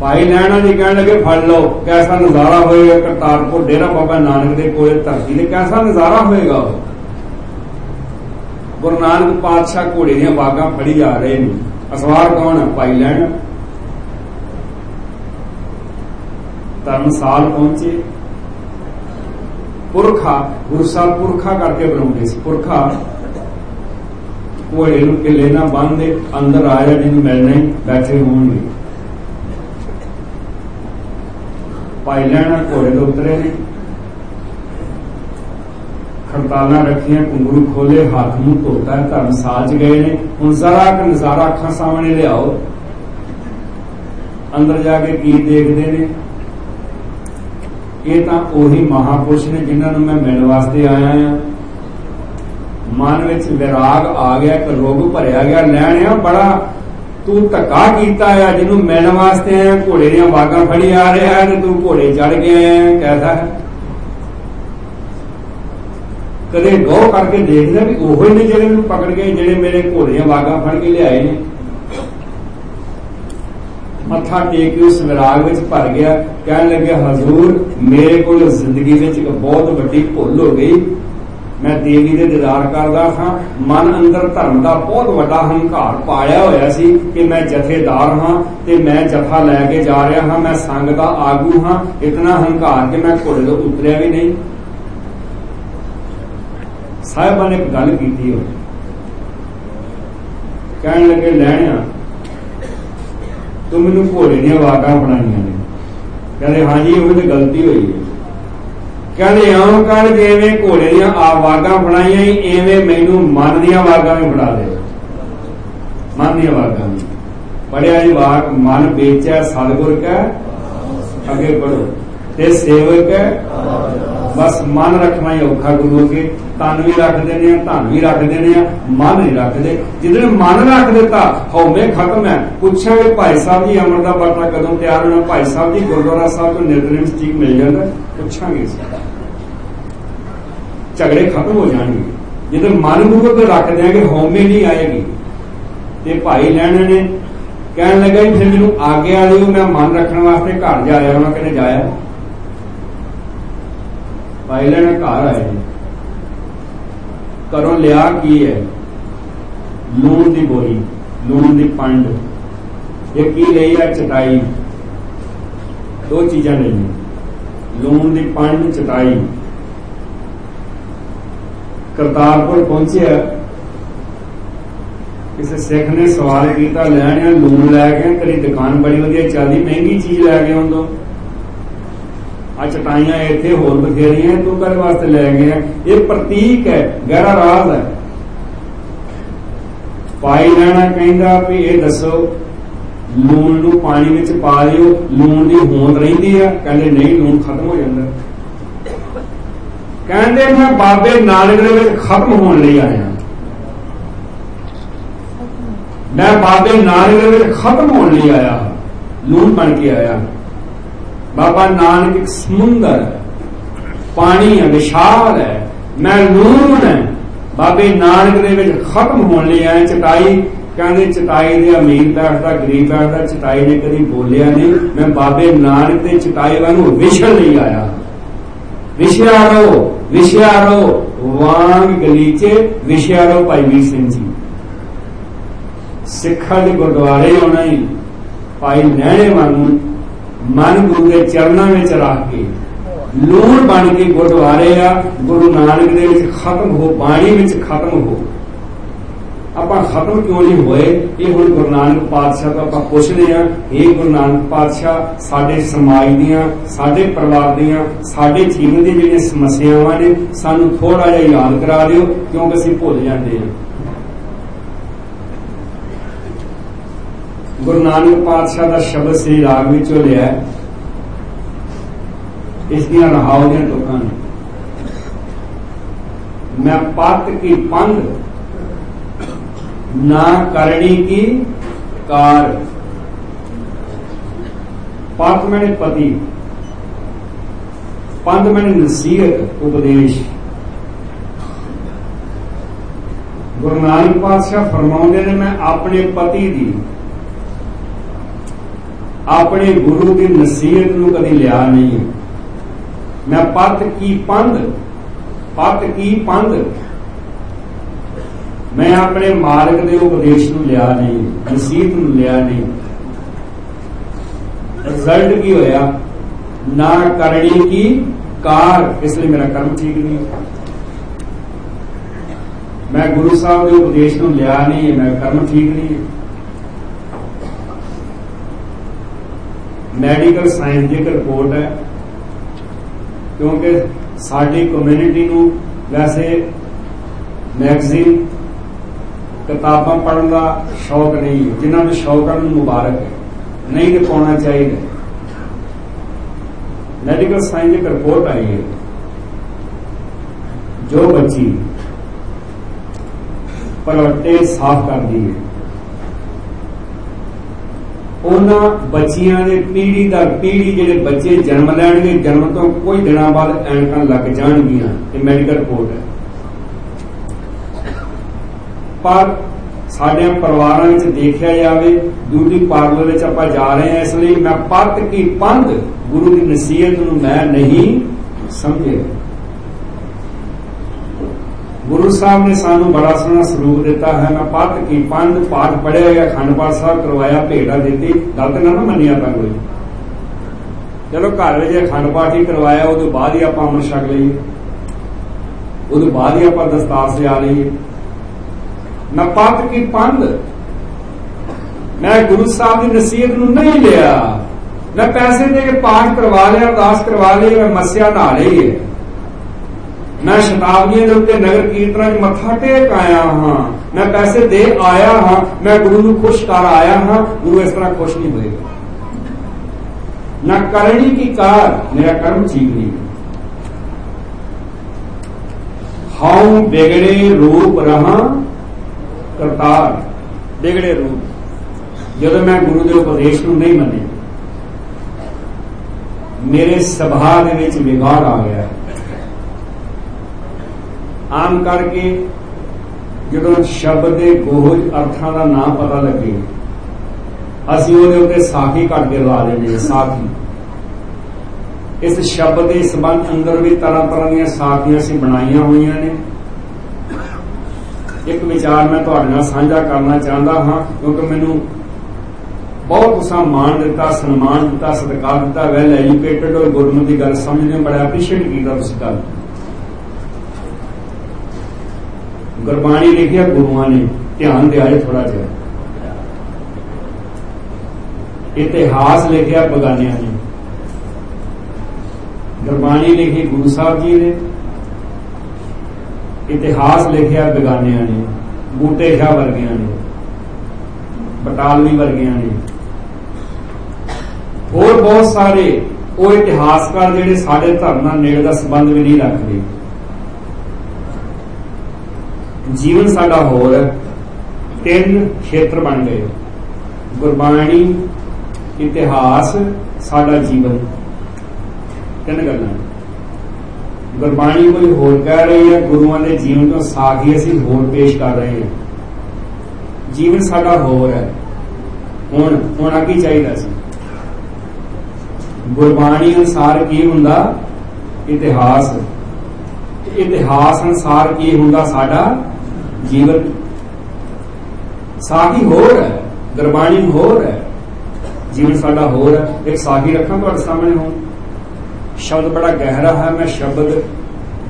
ਭਾਈ ਲੈਣਾ ਜੀ ਕਹਿਣ ਲੱਗੇ, ਫੜ ਲਓ ਕੈਸਾ ਨਜ਼ਾਰਾ ਹੋਏਗਾ ਕਰਤਾਰਪੁਰ ਡੇਰਾ ਬਾਬਾ ਨਾਨਕ ਦੇ ਕੋਲੇ ਧਰਤੀ ਦੇ ਕੈਸਾ ਨਜ਼ਾਰਾ ਹੋਏਗਾ ਗੁਰੂ ਨਾਨਕ ਪਾਤਸ਼ਾਹ ਘੋੜੇ ਦੀਆਂ ਬਾਗਾਂ ਫੜੀ ਜਾ ਰਹੇ ਨੇ। ਅਸਵਾਰ ਕੌਣ ਹੈ ਭਾਈ ਲੈਣ। ਧਰਮਸਾਲ ਪਹੁੰਚੇ। ਪੁਰਖਾ, ਗੁਰੂ ਸਾਹਿਬ ਪੁਰਖਾ ਕਰਕੇ ਬਣਾਉਂਦੇ ਸੀ। ਪੁਰਖਾ, ਘੋੜੇ ਨੂੰ ਕਿਲੇ ਨਾ ਬੰਨਦੇ ਅੰਦਰ ਆਇਆ ਜਿਹਨੂੰ ਮਿਲਣਾ ਹੀ ਬੈਠੇ ਹੋਣਗੇ। ਭਾਈ ਲੈਣਾ ਘੋੜੇ ਤੋਂ ਉਤਰੇ ਨੇ। ਖਰਤਾਲਾਂ ਰੱਖੀਆਂ ਘੁੰਗਰੂ ਖੋਲੇ ਹੱਥ ਨੂੰ ਧੋਤਾ, ਧਰਮ ਸਾਜ ਗਏ ਨੇ। ਹੁਣ ਜ਼ਰਾ ਕ ਨਜ਼ਾਰਾ ਅੱਖਾਂ ਸਾਹਮਣੇ ਲਿਆਓ। ਅੰਦਰ ਜਾ ਕੇ ਕੀ ਦੇਖਦੇ ਨੇ? ਇਹ ਤਾਂ ਉਹੀ ਮਹਾਪੁਰਸ਼ ਨੇ ਜਿਨ੍ਹਾਂ ਨੂੰ ਮੈਂ ਮਿਲਣ ਵਾਸਤੇ ਆਇਆ ਆ ਮਨ ਵਿੱਚ ਵਿਰਾਗ ਆ ਗਿਆ, ਇੱਕ ਰੋਗ ਭਰਿਆ ਗਿਆ। ਲੈਣਿਆ ਬੜਾ ਤੂੰ ਧੱਕਾ ਕੀਤਾ ਆ, ਜਿਹਨੂੰ ਮਿਲਣ ਵਾਸਤੇ ਆਇਆ ਘੋੜੇ ਦੀਆਂ ਬਾਗਾਂ ਫੜੀ ਆ ਰਿਹਾ ਤੇ ਤੂੰ ਘੋੜੇ ਚੜ ਗਿਆ ਕੈਸਾ ਹੈ ਕਦੇ ਗੌਰ ਕਰਕੇ ਦੇਖਦਾ ਵੀ ਉਹੋ ਹੀ ਨੇ ਜਿਹੜੇ ਮੈਨੂੰ ਪਕੜ ਗਏ ਜਿਹੜੇ ਮੇਰੇ ਘੋੜੀਆਂ ਵਾਗਾ ਫੜ ਕੇ ਲਿਆਏ ਨੇ। ਮੱਥਾ ਟੇਕ ਕੇ ਉਸ ਵਿਰਾਗ ਵਿੱਚ ਭਰ ਗਿਆ, ਕਹਿਣ ਲੱਗਿਆ, ਹਜ਼ੂਰ, ਮੇਰੇ ਕੋਲ ਜ਼ਿੰਦਗੀ ਵਿੱਚ ਇੱਕ ਬਹੁਤ ਵੱਡੀ ਭੁੱਲ ਹੋ ਗਈ। ਮੈਂ ਦੇਵੀ ਦੇ ਦੀਦਾਰ ਕਰਦਾ ਹਾਂ ਮਨ ਅੰਦਰ ਧਰਮ ਦਾ ਬਹੁਤ ਵੱਡਾ ਹੰਕਾਰ ਪਾਇਆ ਹੋਇਆ ਸੀ ਕਿ ਮੈਂ ਜਥੇਦਾਰ ਹਾਂ ਤੇ ਮੈਂ ਜਥਾ ਲੈ ਕੇ ਜਾ ਰਿਹਾ ਹਾਂ, ਮੈਂ ਸੰਗ ਦਾ ਆਗੂ ਹਾਂ। ਇਤਨਾ ਹੰਕਾਰ ਕਿ ਮੈਂ ਘੋੜੇ ਤੋਂ ਉਤਰਿਆ ਵੀ ਨਹੀਂ। ਸਾਹਿਬਾਂ ਨੇ ਗੱਲ ਕੀਤੀ ਹੋ ਕਹਿਣ ਲੱਗੇ, ਲੈਣਿਆ, ਤੂੰ ਮੈਨੂੰ ਘੋੜੇ ਦੀਆਂ ਆਵਾਜ਼ਾਂ ਬਣਾਈਆਂ ਨੇ। ਕਹਿੰਦੇ, ਹਾਂਜੀ, ਉਹ ਤੇ ਗਲਤੀ ਹੋਈ ਹੈ। ਕਹਿੰਦੇ ਆਉਂ ਕਰ ਜਿਵੇਂ ਘੋੜੇ ਦੀਆਂ ਆਵਾਜ਼ਾਂ ਬਣਾਈਆਂ ਹੀ ਐਵੇਂ ਮੈਨੂੰ ਮਨ ਦੀਆਂ ਆਵਾਜ਼ਾਂ ਵੀ ਬਣਾ ਦੇ। ਮਨ ਦੀਆਂ ਆਵਾਜ਼ਾਂ ਵੀ। ਪੜਿਆ ਇਹ ਵਾਕ, ਮਨ ਵੇਚਿਆ, ਸਤਗੁਰ ਕਾ, ਅੱਗੇ ਪੜੋ ਤੇ ਸੇਵਕ ਬਸ ਮਨ ਰੱਖਣਾ ਹੀ ਔਖਾ ਗੁਰੂ ਅੱਗੇ। ਤਨ ਵੀ ਰੱਖਦੇ ਨੇ, ਧਨ ਵੀ ਰੱਖਦੇ ਨੇ, ਮਨ ਨਹੀਂ ਰੱਖਦੇ। ਜਿੱਦਣ ਮਨ ਰੱਖ ਦਿੱਤਾ, ਹਉਮੈ ਖਤਮ ਹੈ। ਪੁੱਛਾਂਗੇ ਭਾਈ ਸਾਹਿਬ ਜੀ ਅਮਰ ਦਾ ਵਰਤਾ ਕਦੋਂ ਤਿਆਰ ਹੋਣਾ? ਭਾਈ ਸਾਹਿਬ ਜੀ ਗੁਰਦੁਆਰਾ ਸਾਹਿਬ ਤੋਂ ਨਿਰਦਨਮ ਸਟੀਕ ਮਿਲ ਜਾਂਦਾ। ਪੁੱਛਾਂਗੇ ਝਗੜੇ ਖਤਮ ਹੋ ਜਾਣਗੇ। ਜਦੋਂ ਮਨ ਗੁਰੂ ਅੱਗੇ ਰੱਖ ਦਿਆਂਗੇ, ਹਉਮੈ ਨਹੀਂ ਆਏਗੀ। ਤੇ ਭਾਈ ਲੈਣੇ ਨੇ। ਕਹਿਣ ਲੱਗਾ ਫਿਰ ਮੈਨੂੰ ਆਗਿਆ ਦਿਓ, ਮੈਂ ਮਨ ਰੱਖਣ ਵਾਸਤੇ ਘਰ ਜਾ ਰਿਹਾ ਹਾਂ ਕਿਤੇ ਜਾਇਆ। ਭਾਈ ਲੈਣਾ ਘਰ ਆਏ ਜੀ ਕਰੋ ਲਿਆ ਕੀ ਹੈ? ਲੂਣ ਦੀ ਬੋਰੀ ਲੂਣ ਦੀ ਪੰਡ। ਇਹ ਕੀ ਲਈ ਹੈ ਚਟਾਈ। ਦੋ ਚੀਜ਼ਾਂ ਲਈਆਂ ਲੂਣ ਦੀ ਪੰਡ, ਚਟਾਈ। ਕਰਤਾਰਪੁਰ ਪਹੁੰਚਿਆ। ਕਿਸੇ ਸਿੱਖ ਨੇ ਸਵਾਲ ਕੀਤਾ ਲੈਣਿਆ ਲੂਣ ਲੈ ਕੇ ਤੇਰੀ ਦੁਕਾਨ ਬੜੀ ਵਧੀਆ ਚੱਲਦੀ, ਮਹਿੰਗੀ ਚੀਜ਼ ਲੈ ਕੇ ਆਉਂਦੋ ਆ ਚਟਾਈਆਂ ਇੱਥੇ ਹੋਰ ਬਥੇਰੀਆਂ ਤੂੰ ਕਰ ਵਾਸਤੇ ਲੈ ਗਿਆ। ਇਹ ਪ੍ਰਤੀਕ ਹੈ, ਗਹਿਰਾ ਰਾਜ਼ ਹੈ। ਪਾਈ ਲੈਣਾ ਕਹਿੰਦਾ ਵੀ ਇਹ ਦੱਸੋ, ਲੂਣ ਨੂੰ ਪਾਣੀ ਵਿੱਚ ਪਾ ਲਿਓ ਲੂਣ ਦੀ ਹੋਂਦ ਰਹਿੰਦੀ ਆ, ਕਹਿੰਦੇ ਨਹੀਂ, ਲੂਣ ਖਤਮ ਹੋ ਜਾਂਦਾ। ਕਹਿੰਦੇ ਮੈਂ ਬਾਬੇ ਨਾਨਕ ਦੇ ਵਿੱਚ ਖਤਮ ਹੋਣ ਲਈ ਆਇਆ। ਮੈਂ ਬਾਬੇ ਨਾਨਕ ਦੇ ਵਿੱਚ ਖਤਮ ਹੋਣ ਲਈ ਆਇਆ। ਲੂਣ ਬਣ ਕੇ ਆਇਆ। ਬਾਬਾ ਨਾਨਕ ਇੱਕ ਸਮੁੰਦਰ ਪਾਣੀ ਹੈ, ਵਿਸ਼ਾਲ ਹੈ ਮੈਂ ਹੈ। ਬਾਬੇ ਨਾਨਕ ਦੇ ਵਿੱਚ ਖਤਮ ਹੋਣ ਲਈ ਆਇਆ ਚਟਾਈ, ਕਹਿੰਦੇ ਚਟਾਈ ਦੇ ਅਮੀਰ ਬੈਠਦਾ ਗਰੀਬ ਬੈਠਦਾ ਚਟਾਈ ਨੇ ਕਦੀ ਬੋਲਿਆ ਨਹੀਂ। ਮੈਂ ਬਾਬੇ ਨਾਨਕ ਦੇ ਚਟਾਈ ਵਾਂਗੂ ਵਿਛੜ ਲਈ ਆਇਆ। ਵਿਸ਼ਿਆਰੋ ਵਿਸ਼ਿਆਰੋ ਵਾਂਗ ਗਲੀਚੇ ਵਿਸ਼ਿਆਰੋ ਭਾਈ ਵੀਰ ਸਿੰਘ ਜੀ। ਸਿੱਖਾਂ ਦੇ ਗੁਰਦੁਆਰੇ ਆਉਣਾ ਹੀ, ਭਾਈ ਨਹਿਣੇ ਵਾਂਗੂ ਮਨ ਗੁਰੂ ਦੇ ਚਰਨਾਂ ਵਿੱਚ ਰੱਖ ਕੇ ਲੂਣ ਬਣ ਕੇ ਗੁਰਦੁਆਰੇ ਆ, ਗੁਰੂ ਨਾਨਕ ਦੇ ਵਿੱਚ ਖਤਮ ਹੋ, ਬਾਣੀ ਵਿੱਚ ਖਤਮ ਹੋ। ਆਪਾਂ ਖਤਮ ਕਿਉਂ ਨਹੀਂ ਹੋਏ? ਇਹ ਹੁਣ ਗੁਰੂ ਨਾਨਕ ਪਾਤਸ਼ਾਹ ਤੋਂ ਆਪਾਂ ਪੁੱਛਦੇ ਆ ਇਹ ਗੁਰੂ ਨਾਨਕ ਪਾਤਸ਼ਾਹ ਸਾਡੇ ਸਮਾਜ ਦੀਆਂ, ਸਾਡੇ ਪਰਿਵਾਰ ਦੀਆਂ, ਸਾਡੇ ਜੀਵਨ ਦੀਆਂ ਜਿਹੜੀਆਂ ਸਮੱਸਿਆਵਾਂ ਨੇ, ਸਾਨੂੰ ਥੋੜਾ ਜਿਹਾ ਯਾਦ ਕਰਾ ਦਿਓ, ਕਿਉਂਕਿ ਅਸੀਂ ਭੁੱਲ ਜਾਂਦੇ ਹਾਂ। ਗੁਰੂ ਨਾਨਕ ਪਾਤਸ਼ਾਹ ਦਾ ਸ਼ਬਦ ਸ੍ਰੀ ਰਾਗ ਵਿੱਚੋਂ ਲਿਆ ਇਸ ਦੀਆਂ ਰਹਾਉ ਦੀਆਂ ਟੋਕਾਂ ਨੇ। ਮੈਂ ਪਤ ਕੀ ਪੰਧ ਨਾ ਕਰਨੀ ਕੀ ਕਾਰ। ਪਤ ਮੈਨੇ ਪਤੀ, ਪੰਧ ਮੈਨੇ ਨਸੀਹਤ, ਉਪਦੇਸ਼। ਗੁਰੂ ਨਾਨਕ ਪਾਤਸ਼ਾਹ ਫਰਮਾਉਂਦੇ ਨੇ, ਮੈਂ ਆਪਣੇ ਪਤੀ ਦੀ ਆਪਣੇ ਗੁਰੂ ਦੀ ਨਸੀਹਤ ਨੂੰ ਕਦੀ ਲਿਆ ਨਹੀਂ। ਮੈਂ ਪਤ ਕੀ ਪੰਧ, ਪਤ ਕੀ ਪੰਧ? ਮੈਂ ਆਪਣੇ ਮਾਰਗ ਦੇ ਉਪਦੇਸ਼ ਨੂੰ ਲਿਆ ਨਹੀਂ, ਨਸੀਹਤ ਨੂੰ ਲਿਆ ਨਹੀਂ। ਰਿਜ਼ਲਟ ਕੀ ਹੋਇਆ? ਨਾ ਕਰਨੀ ਕੀ? ਕਾਰ, ਇਸ ਲਈ ਮੇਰਾ ਕਰਮ ਠੀਕ ਨਹੀਂ। ਮੈਂ ਗੁਰੂ ਸਾਹਿਬ ਦੇ ਉਪਦੇਸ਼ ਨੂੰ ਲਿਆ ਨਹੀਂ, ਮੈਂ ਕਰਮ ਠੀਕ ਨਹੀਂ। ਮੈਡੀਕਲ ਸਾਇੰਸ ਦੀ ਰਿਪੋਰਟ ਹੈ। ਕਿਉਂਕਿ ਸਾਡੀ ਕਮਿਊਨਿਟੀ ਨੂੰ ਵੈਸੇ ਮੈਗਜ਼ੀਨ ਕਿਤਾਬਾਂ ਪੜਨ ਦਾ ਸ਼ੌਕ ਨਹੀਂ ਜਿਨ੍ਹਾਂ ਨੂੰ ਸ਼ੌਕ ਹੈ ਮੁਬਾਰਕ ਹੈ। ਨਹੀਂ ਤੇ ਚਾਹੀਦਾ ਮੈਡੀਕਲ ਸਾਇੰਸ ਦੀ ਰਿਪੋਰਟ ਆਈ ਹੈ। ਜੋ ਬੱਚੀ ਪਰਵੱਟੇ ਸਾਫ਼ ਕਰਦੀ ਹੈ। ਉਹਨਾਂ ਬੱਚੀਆਂ ਦੇ ਪੀੜੀ ਦਰ ਪੀੜੀ ਜਿਹੜੇ ਬੱਚੇ ਜਨਮ ਲੈਣਗੇ, ਜਨਮ ਤੋਂ ਕੋਈ ਦਿਨਾਂ ਬਾਅਦ ਐਨਕਾਂ ਲੱਗ ਜਾਣਗੀਆਂ। ਇਹ ਮੈਡੀਕਲ ਰਿਪੋਰਟ ਹੈ। ਪਰ ਸਾਡੇ ਪਰਿਵਾਰਾਂ ਵਿੱਚ ਦੇਖਿਆ ਜਾਵੇ ਬਿਊਟੀ ਪਾਰਲਰ ਵਿੱਚ ਆਪਾਂ ਜਾ ਰਹੇ ਹਾਂ, ਇਸ ਲਈ ਮੈਂ ਪੱਤ ਕੀ ਪੰਧ ਗੁਰੂ ਦੀ ਨਸੀਹਤ ਨੂੰ ਮੈਂ ਨਹੀਂ ਸਮਝਿਆ। ਗੁਰੂ ਸਾਹਿਬ ਨੇ ਸਾਨੂੰ ਬੜਾ ਸੋਹਣਾ ਸਰੂਪ ਦਿੱਤਾ ਹੈ। ਮੈਂ ਪਤ ਕੀ ਪੰਧ ਪਾਠ ਪੜਿਆ ਗਿਆ ਖੰਡ ਪਾਠ ਸਾਹਿਬ ਕਰਵਾਇਆ, ਭੇਟਾ ਦਿੱਤੀ। ਗਲਤ ਨਾ ਨਾ ਮੰਨਿਆ ਤਾਂ ਕੋਈ। ਚਲੋ ਘਰ ਵਿੱਚ ਖੰਡ ਪਾਠ ਹੀ ਕਰਵਾਇਆ ਉਹਦੇ ਬਾਅਦ ਹੀ ਆਪਾਂ ਅਮਰ ਛਕ ਲਈਏ। ਉਹਦੇ ਬਾਅਦ ਹੀ ਆਪਾਂ ਦਸਤਾਰ ਸਜਾ ਲਈਏ। ਮੈਂ ਪਤ ਕੀ ਪੰਧ ਮੈਂ ਗੁਰੂ ਸਾਹਿਬ ਦੀ ਨਸੀਹਤ ਨੂੰ ਨਹੀਂ ਲਿਆ। ਮੈਂ ਪੈਸੇ ਦੇ ਕੇ ਪਾਠ ਕਰਵਾ ਲਿਆ, ਅਰਦਾਸ ਕਰਵਾ ਲਈ ਮੈਂ ਮਸਿਆ ਨਹਾ ਲਈ ਹੈ ਮੈਂ ਸ਼ਤਾਬਦੀਆਂ ਦੇ ਉੱਤੇ ਨਗਰ ਕੀਰਤਨਾਂ 'ਚ ਮੱਥਾ ਟੇਕ ਆਇਆ ਹਾਂ। ਮੈਂ ਪੈਸੇ ਦੇ ਆਇਆ ਹਾਂ। ਮੈਂ ਗੁਰੂ ਨੂੰ ਖੁਸ਼ ਕਰ ਆਇਆ ਹਾਂ। ਗੁਰੂ ਇਸ ਤਰ੍ਹਾਂ ਖੁਸ਼ ਨਹੀਂ ਹੋਏਗਾ। ਨਾ ਕਰਨੀ ਕੀ ਕਾਰ ਮੇਰਾ ਕਰਮ ਠੀਕ ਨਹੀਂ। ਹਾਉ ਬਿਗੜੇ ਰੂਪ ਰਹਾ ਕਰਤਾਰ। ਬਿਗੜੇ ਰੂਪ। ਜਦੋਂ ਮੈਂ ਗੁਰੂ ਦੇ ਉਪਦੇਸ਼ ਨੂੰ ਨਹੀਂ ਮੰਨਿਆ ਮੇਰੇ ਸੁਭਾਅ ਦੇ ਵਿੱਚ ਵਿਗਾੜ ਆ ਗਿਆ ਆਮ ਕਰਕੇ ਜਦੋਂ ਸ਼ਬਦ ਦੇ ਗੋਹਜ ਅਰਥਾਂ ਦਾ ਨਾਮ ਪਤਾ ਲੱਗੇ, ਅਸੀਂ ਉਹਦੇ ਉੱਤੇ ਸਾਖੀ ਕੱਢ ਕੇ ਲਾ ਲੈਂਦੇ ਹਾਂ, ਸਾਖੀ। ਇਸ ਸ਼ਬਦ ਦੇ ਸੰਬੰਧ ਅੰਦਰ ਵੀ ਤਰ੍ਹਾਂ ਤਰ੍ਹਾਂ ਦੀਆਂ ਸਾਖੀਆਂ ਅਸੀਂ ਬਣਾਈਆਂ ਹੋਈਆਂ ਨੇ। ਇੱਕ ਵਿਚਾਰ ਮੈਂ ਤੁਹਾਡੇ ਨਾਲ ਸਾਂਝਾ ਕਰਨਾ ਚਾਹੁੰਦਾ ਹਾਂ, ਕਿਉਂਕਿ ਮੈਨੂੰ ਬਹੁਤ ਉਸਾ ਮਾਣ ਦਿੱਤਾ, ਸਨਮਾਨ ਦਿੱਤਾ, ਸਤਿਕਾਰ ਦਿੱਤਾ ਵੈਲ ਐਜੂਕੇਟਡ ਔਰ ਗੁਰਮਤਿ ਦੀ ਗੱਲ ਸਮਝਦੇ ਬੜਾ ਐਪਰੀਸ਼ੀਏਟ ਕੀਤਾ ਤੁਸੀਂ ਗੱਲ। ਗੁਰਬਾਣੀ ਲਿਖਿਆ ਗੁਰੂਆਂ ਨੇ ਧਿਆਨ ਦਿਆਏ ਥੋੜਾ ਜਿਹਾ। ਇਤਿਹਾਸ ਲਿਖਿਆ ਬਗਾਨਿਆਂ ਨੇ। ਗੁਰਬਾਣੀ ਲਿਖੀ ਗੁਰੂ ਸਾਹਿਬ ਜੀ ਨੇ। ਇਤਿਹਾਸ ਲਿਖਿਆ ਬਗਾਨਿਆਂ ਨੇ, ਬੂਟੇ ਸ਼ਾਹ ਵਰਗਿਆਂ ਨੇ, ਬਟਾਲਵੀ ਵਰਗਿਆਂ ਨੇ। ਹੋਰ ਬਹੁਤ ਸਾਰੇ ਉਹ ਇਤਿਹਾਸਕਾਰ ਜਿਹੜੇ ਸਾਡੇ ਧਰਮ ਨਾਲ ਨੇੜ ਦਾ ਸੰਬੰਧ ਵੀ ਨਹੀਂ ਰੱਖਦੇ। ਜੀਵਨ ਸਾਡਾ ਹੋਰ ਹੈ। ਤਿੰਨ ਖੇਤਰ ਬਣ ਗਏ। ਗੁਰਬਾਣੀ, ਇਤਿਹਾਸ, ਸਾਡਾ ਜੀਵਨ। ਤਿੰਨ ਗੱਲਾਂ। ਗੁਰਬਾਣੀ ਕੋਈ ਹੋਰ ਕਹਿ ਰਹੀ ਹੈ, ਗੁਰੂਆਂ ਦੇ ਜੀਵਨ ਤੋਂ ਸਾਖੀ ਅਸੀਂ ਹੋਰ ਪੇਸ਼ ਕਰ ਰਹੇ ਹਾਂ। ਜੀਵਨ ਸਾਡਾ ਹੋਰ ਹੈ। ਹੁਣ, ਹੋਣਾ ਕੀ ਚਾਹੀਦਾ ਸੀ? ਗੁਰਬਾਣੀ ਅਨਸਾਰ ਕੀ ਹੁੰਦਾ? ਇਤਿਹਾਸ। ਇਤਿਹਾਸ ਅਨਸਾਰ ਕੀ ਹੁੰਦਾ ਸਾਡਾ? ਜੀਵਨ। ਸਾਖੀ ਹੋਰ ਹੈ, ਗੁਰਬਾਣੀ ਹੋਰ ਹੈ। ਜੀਵਨ ਸਾਡਾ ਹੋਰ ਹੈ। ਇੱਕ ਸਾਖੀ ਰੱਖਾਂ ਤੁਹਾਡੇ ਸਾਹਮਣੇ ਹੁਣ। ਸ਼ਬਦ ਬੜਾ ਗਹਿਰਾ ਹੈ, ਮੈਂ ਸ਼ਬਦ